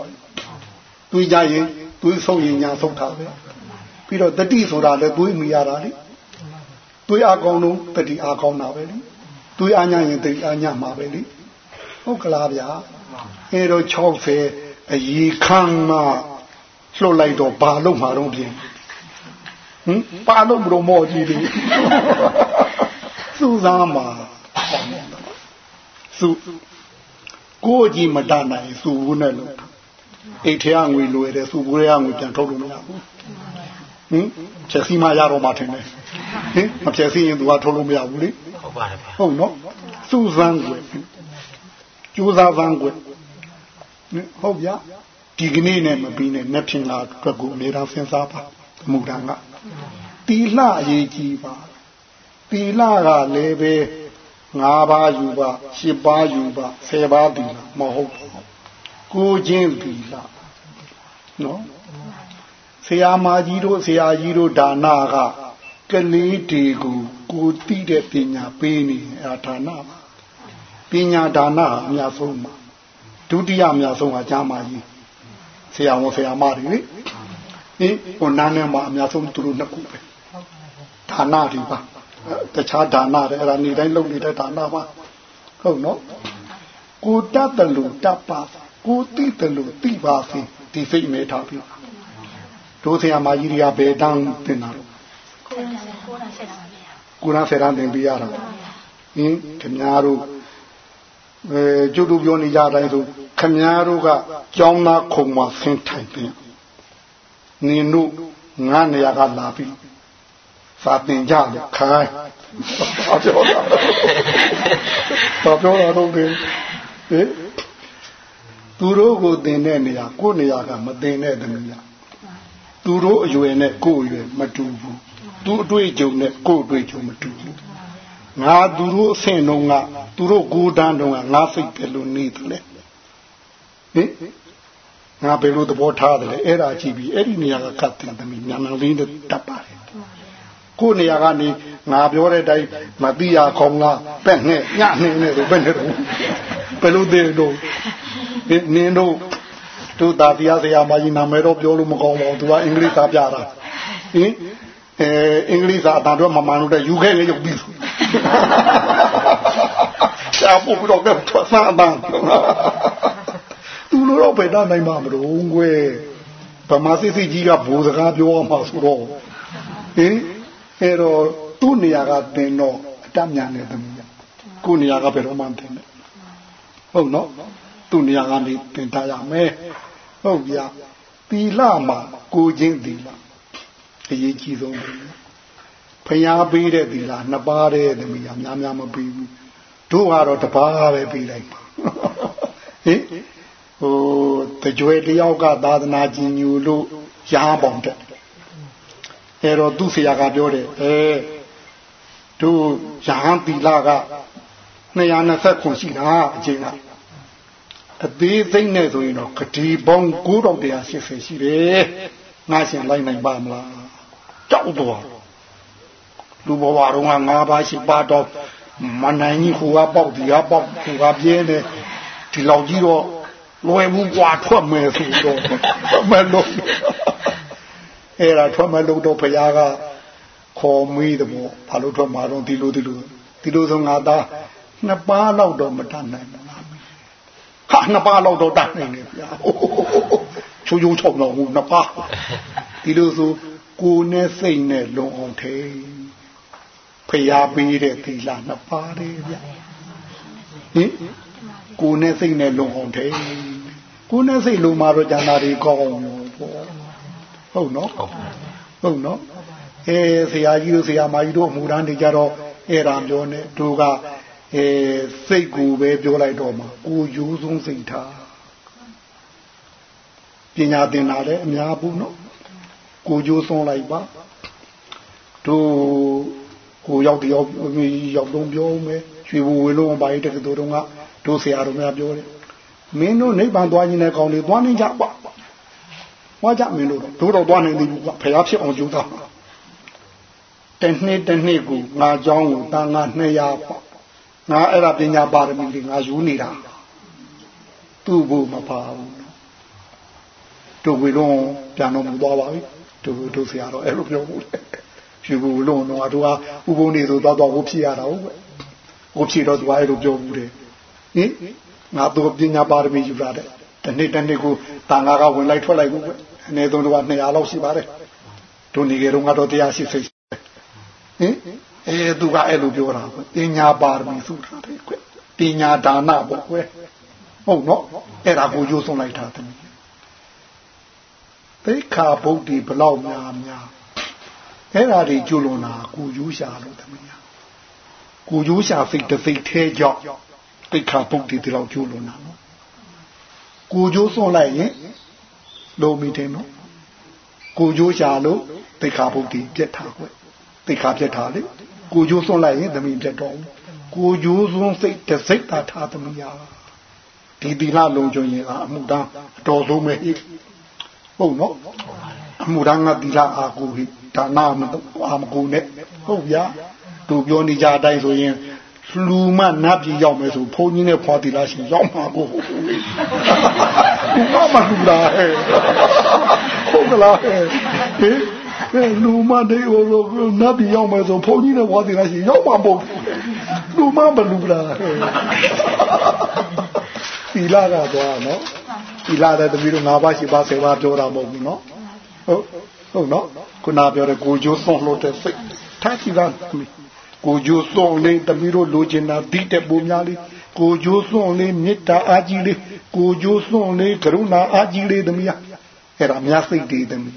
သူကြရင်သူဆုံးရင်ညာဆုံးတာပဲပြီးတော့တတိဆိုတာလည်းသူ့မရတာလေသူအကောင်းလုံးတတိအကောင်းတာပဲလေသူအညာရင်တတိအညာမှာပဲလေဟုတ်ကလားဗျာအဲတော့60အရီခန်းမှလှုပ်လိုက်တော့ဘာလို့မှာတော့ပြင်ဟ င်ပါလို့မလို့မော်ကြည့်လေစူးစမ်းမှာစူကိုကြီးမတနိုင်စူဘူးနဲ့လို့အိတ်ထဲကငွေလွယ်တယ်စူဘူးရဲ့ငွေပြန်ထုတ်လို့မရဘူးဟင်ချက်စီမရတော့မှထင်တယ်ဟင်မချက်စီရင်သူကထုတ်လို့မရဘူးလေဟုတ်ပါတယ်ဟုတ်နော်စူးစမ်းွယ်ကျိုးစားပန်းွယ်ဟုတ်ဗျာဒီကနေ့နဲ့မပြီးနဲ့နှစ်ဖြစ်လာအတွက်ကိုအများအားစဉ်းစားပါမူတန်က တီလှအရေးကြီးပါတီလှကလည်းပဲ၅ပါးယူပါ၈ပါးယူပါ၁၀ပါးတီလှမဟုတ်ဘူးကိုချင်းတီလှနော်ဆရာမကြီးတို့ဆရာကြီးတို့ဒါနကကလေးတွေကိုကိုတိတဲ့ပညာပေးနေအဲဒါနပါပညာဒါနအများဆုံးပါဒုတိယအများဆုံးကကျမ်းမာကြီးဆရာဝန်ဆရာမတွေလေ ဟင်ဟိုနားနဲ့မှာအများဆုံးသူတို့နှစ်ခုပဲဒါနတွေပါတခြားဒါနတွေအဲ့ဒါနေတိုင်းလုပ်နေတဲ့ဒါနပါဟုတ်နော်ကိုတတ်တယ်လို့တတ်ပါကိုတိတယ်လို့တိပါစေဒီစိတ်မဲထားပြီတို့ဆရာမကြီးတွေကဘယ်တန်းတင်တာတော့ကိုရကိုရဆရာတင်ပြရတာဟင်ခင်များတို့အဲကျုပ်တို့ပြောနေကြတိုင်းဆိုခမည်းတော်ကကြောင်းသားခုံမှာဆင်းထိုင်တယ် နင်တို့ငါနေရာကလာပြီစာတင်ကြလေခိုင်းဘာပြောတာဘာပြောတာတော့ဒီဟင်သူတို့ကိုတင်တဲ့နေရာကိုယ့်နေရာကမတင်တဲ့တမီးလားသူတို့အရွယ်နဲ့ကိုယ့်အရွယ်မတူဘူးသူအတွေ့အကြုံနဲ့ကိုယ့်အတွေ့အကြုံမတူဘူးငါသူတို့အဆင့်တော့ကသူတို့ကိုယ်တန်းတော့ငါစိတ်ပဲလို့နေတယ်လေဟင် ငါဘယ်လိုသဘောထားတယ်လဲအဲ့ဒါကြည့်ပြီးအဲ့ဒီနေရာကကတ်တင်သမီးမြန်မြန်လေးနဲ့တတ်ပါတယ်ကိုနေရာကနေငါပြောတဲ့အတိုင်းမတိရခေါင်းလားပက်နဲ့ညနေနဲ့ဆိုပဲနဲ့တော့ဘယ်လိုတည်တော့နင်းတို့တို့တာတရားဆရာမကြီးနာမည်တော့ပြောလို့မကောင်းပါဘူးသူကအင်္ဂလိပ်စာပြတာဟင်အဲအင်္ဂလိပ်စာအတန်တော့မမှန်လို့တဲ့ယူခဲ့လေရုပ်ပြီးရှားဖို့တော့ကထွက်ဆန်းအတန် သူလိုတော့ပဲတတ်နိုင်မှာမလို့ကွယ်ဗမာစစ်စစ်ကြီးကဘိုးစကားပြောအောင်မှာဆိုတော့ဟင်အဲတော့သူ့နေရာကတင်တော့အတတ်မြန်နေသမီးကိုနေရာကဘယ်တော့မှတင်တယ်ဟုတ်နော်သူ့နေရာကနေတင်ထားရမယ်ဟုတ်ပြသီလမှာကိုချင်းသီလအရေးကြီးဆုံးပဲဖျားပေးတဲ့သီလနှစ်ပါးတဲ့သမီးကများများမပြီးဘူးတို့ကတော့တစ်ပါးပဲပြီးလိုက်ပါဟင် ဟိုတကြွယ်တယောက်ကသာသနာကျင်ညူလို့ရားပေါင်တက်အဲတော့သူ့ဆရာကပြောတယ်အဲတို့ရဟန်းသီလက220ခုရှိတာအချင်းကအသေးစိတ်နဲ့ဆိုရင်တော့ဂတိပေါင်း9180ရှိတယ်ငါရှင်လိုက်နိုင်ပါမလားကြောက်တော့လူဘဝတော့ငါးပါးရှိပါတော့မနိုင်ကြီးဟိုကပေါက်ဒီကပေါက်ဟိုကပြင်းနေဒီလောက်ကြီးတော့ လွယ်ဘူးกว่าထွက်မယ်ဆိုတော့မလို့အဲ့ဒါထွက်မလို့တော့ဘုရားကခေါ်မေးတယ်ပေါ့ဘာလို့ထွက်မှာတော့ဒီလိုဒီလိုဒီလိုဆိုငါသားနှစ်ပါးလောက်တော့မတတ်နိုင်ဘူးဟာနှစ်ပါးလောက်တော့တတ်နိုင်တယ်ဗျာချိုးချိုးချုံတော့ဟိုနှစ်ပါးဒီလိုဆိုကိုယ်နဲ့စိတ်နဲ့လုံအောင်ထဲဖျားပေးတဲ့သီလနှစ်ပါးတယ်ဗျာဟင် ကိုယ်နဲ့စိတ်နဲ့လုံအောင်ထဲကိုယ်နဲ့စိတ်လုံမှာတော့ကျန်တာတွေကောင်းပေါ့ဟုတ်နော်ဟုတ်နော်အဲဆရာကြီးတို့ဆရာမကြီးတို့အမှုရန်တွေကြတော့အဲ့ဒါပြောနေတို့ကအဲစိတ်ကိုပဲပြောလိုက်တော့မှာကိုရိုးဆုံးစိတ်ထားပညာသင်တာလည်းအများဘူးနော်ကိုကြိုးဆုံးလိုက်ပါတို့ကိုရောက်တယောက်ရောက်တော့ပြောမယ်ရွှေဘူဝေလုံးပါရေးတက္ကသိုလ်တုန်းက တို့ဆရာတော်များပြောတယ်မင်းတို့နိဗ္ဗာန်သွားခြင်းတဲ့ကောင်းလေးသွားနေကြပါဝါကြမင်းတို့တို့တော့သွားနေသေးဘူးကဖရာဖြစ်အောင်ကြိုးစားတနှစ်တနှစ်ကိုငါเจ้าကိုတန်ငါ200ပေါ့ငါအဲ့ဒါပညာပါရမီတွေငါယူနေတာသူ့ဘုမပါဘူးတို့ဝေလုံးပြန်တော်မူသွားပါပြီတို့တို့ဆရာတော်အဲ့လိုပြောဘူးရွှေဘူလုံးတော့သူကဥပုံနေဆိုသွားသွားကိုဖြည့်ရတာဟုတ်ပဲကိုဖြည့်တော့သူကအဲ့လိုပြောဘူးတယ် ဟင်ငါတို့ပညာပါရမီယူလာတဲ့တနေ့တနေ့ကိုတန်ဃာကဝင်လိုက်ထွက်လိုက်ဘူးပဲအနည်းဆုံးတော့200လောက်ရှိပါတယ်တို့နေကြတော့ငါတော့တရားရှိစိတ်ဟင်အဲသူကအဲ့လိုပြောတာကွပညာပါရမီဆိုတာတဲ့ကွပညာဒါနပေါ့ကွဟုတ်နော်အဲ့ဒါကိုရိုးဆုံးလိုက်တာတည်းသိခါဗုဒ္ဓီဘလောက်များများအဲ့ဒါတွေကျွလွန်တာကိုယူရှာလို့တမန်ကိုယူရှာစိတ်တစ်စိတ်သေးကြောင့် သိခါဗုဒ္ဓီဒီလောက်ကျွလွန်တာနော်ဟကိုကျိုးစွန့်လိုက်ရင်လုံးမိတယ်နော်ကိုကျိုးရှာလို့သိခါဘုတ်တိပြက်ထားကွသိခါပြက်ထားလေကိုကျိုးစွန့်လိုက်ရင်သမီးပြက်တော့ကိုကျိုးစွန့်စိတ်တစ်စိတ်သာထားသမီးရဒီသီလလုံးကျွင်ရင်အမှုတန်းအတော်ဆုံးပဲဟုတ်နော်အမှုတန်းကသီလအာကိုဟိဒါနာမအာမကိုနဲ့ဟုတ်ဗျာသူပြောနေကြအတိုင်းဆိုရင် လူမနတ်ပြည်ရောက်မယ်ဆိုဘုန်းကြီးနဲ့ဖွာတီလာရှင်ရောက်မှာကိုဟုတ်ဘူးလူမမလူလာဟဲ့ဟုတ်ကလားဟဲ့ဟင်ဟဲ့လူမတဲ့ဟိုနတ်ပြည်ရောက်မယ်ဆိုဘုန်းကြီးနဲ့ဖွာတီလာရှင်ရောက်မှာပေါ့လူမမလူလာဟဲ့သီလကတော့နော်သီလတဲ့တပီတော့၅ပါးရှိပါး၁၀ပါးပြောတာမဟုတ်ဘူးနော်ဟုတ်ဟုတ်နော်ခုနပြောတဲ့ကိုကျိုးဆုံးလို့တဲ့စိတ်ထားကြည့်ပါ ကိုကျိုးစွန့်လေးတမီးတို့လိုချင်တာဒီတဲ့ပုံများလေးကိုကျိုးစွန့်လေးမေတ္တာအားကြီးလေးကိုကျိုးစွန့်လေးကရုဏာအားကြီးလေးသမီးအဲ့ဒါများစိတ်တည်သမီး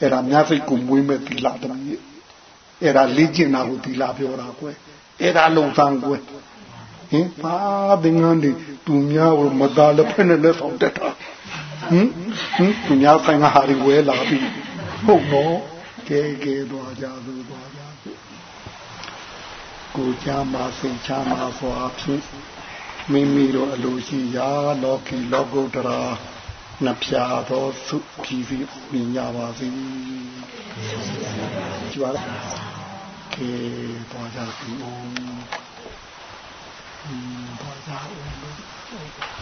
အဲ့ဒါများစိတ်ကိုမွေးမဲ့သီလသမီးအဲ့ဒါလေ့ကျင့်တာကိုသီလပြောတာကွယ်အဲ့ဒါလုံဆောင်ကွယ်ဟင်ပါသင်္ကန်းတွေသူများကိုမသားလက်ဖက်နဲ့လက်ဆောင်တက်တာဟင်ဟင်သူများဆိုင်ကဟာတွေဝဲလာပြီဟုတ်တော့ကဲကဲသွားကြသူသွား ကြသူကိုချမ်းပါစိတ်ချမ်းပါစွာဖြင့်မိမိတို့အလိုရှိရာလောကီလောကုတ္တရာနှပြသောသုခီစီမြင်ကြပါစေကြည့်ပါလားကဲသွားကြသူသွားကြအောင်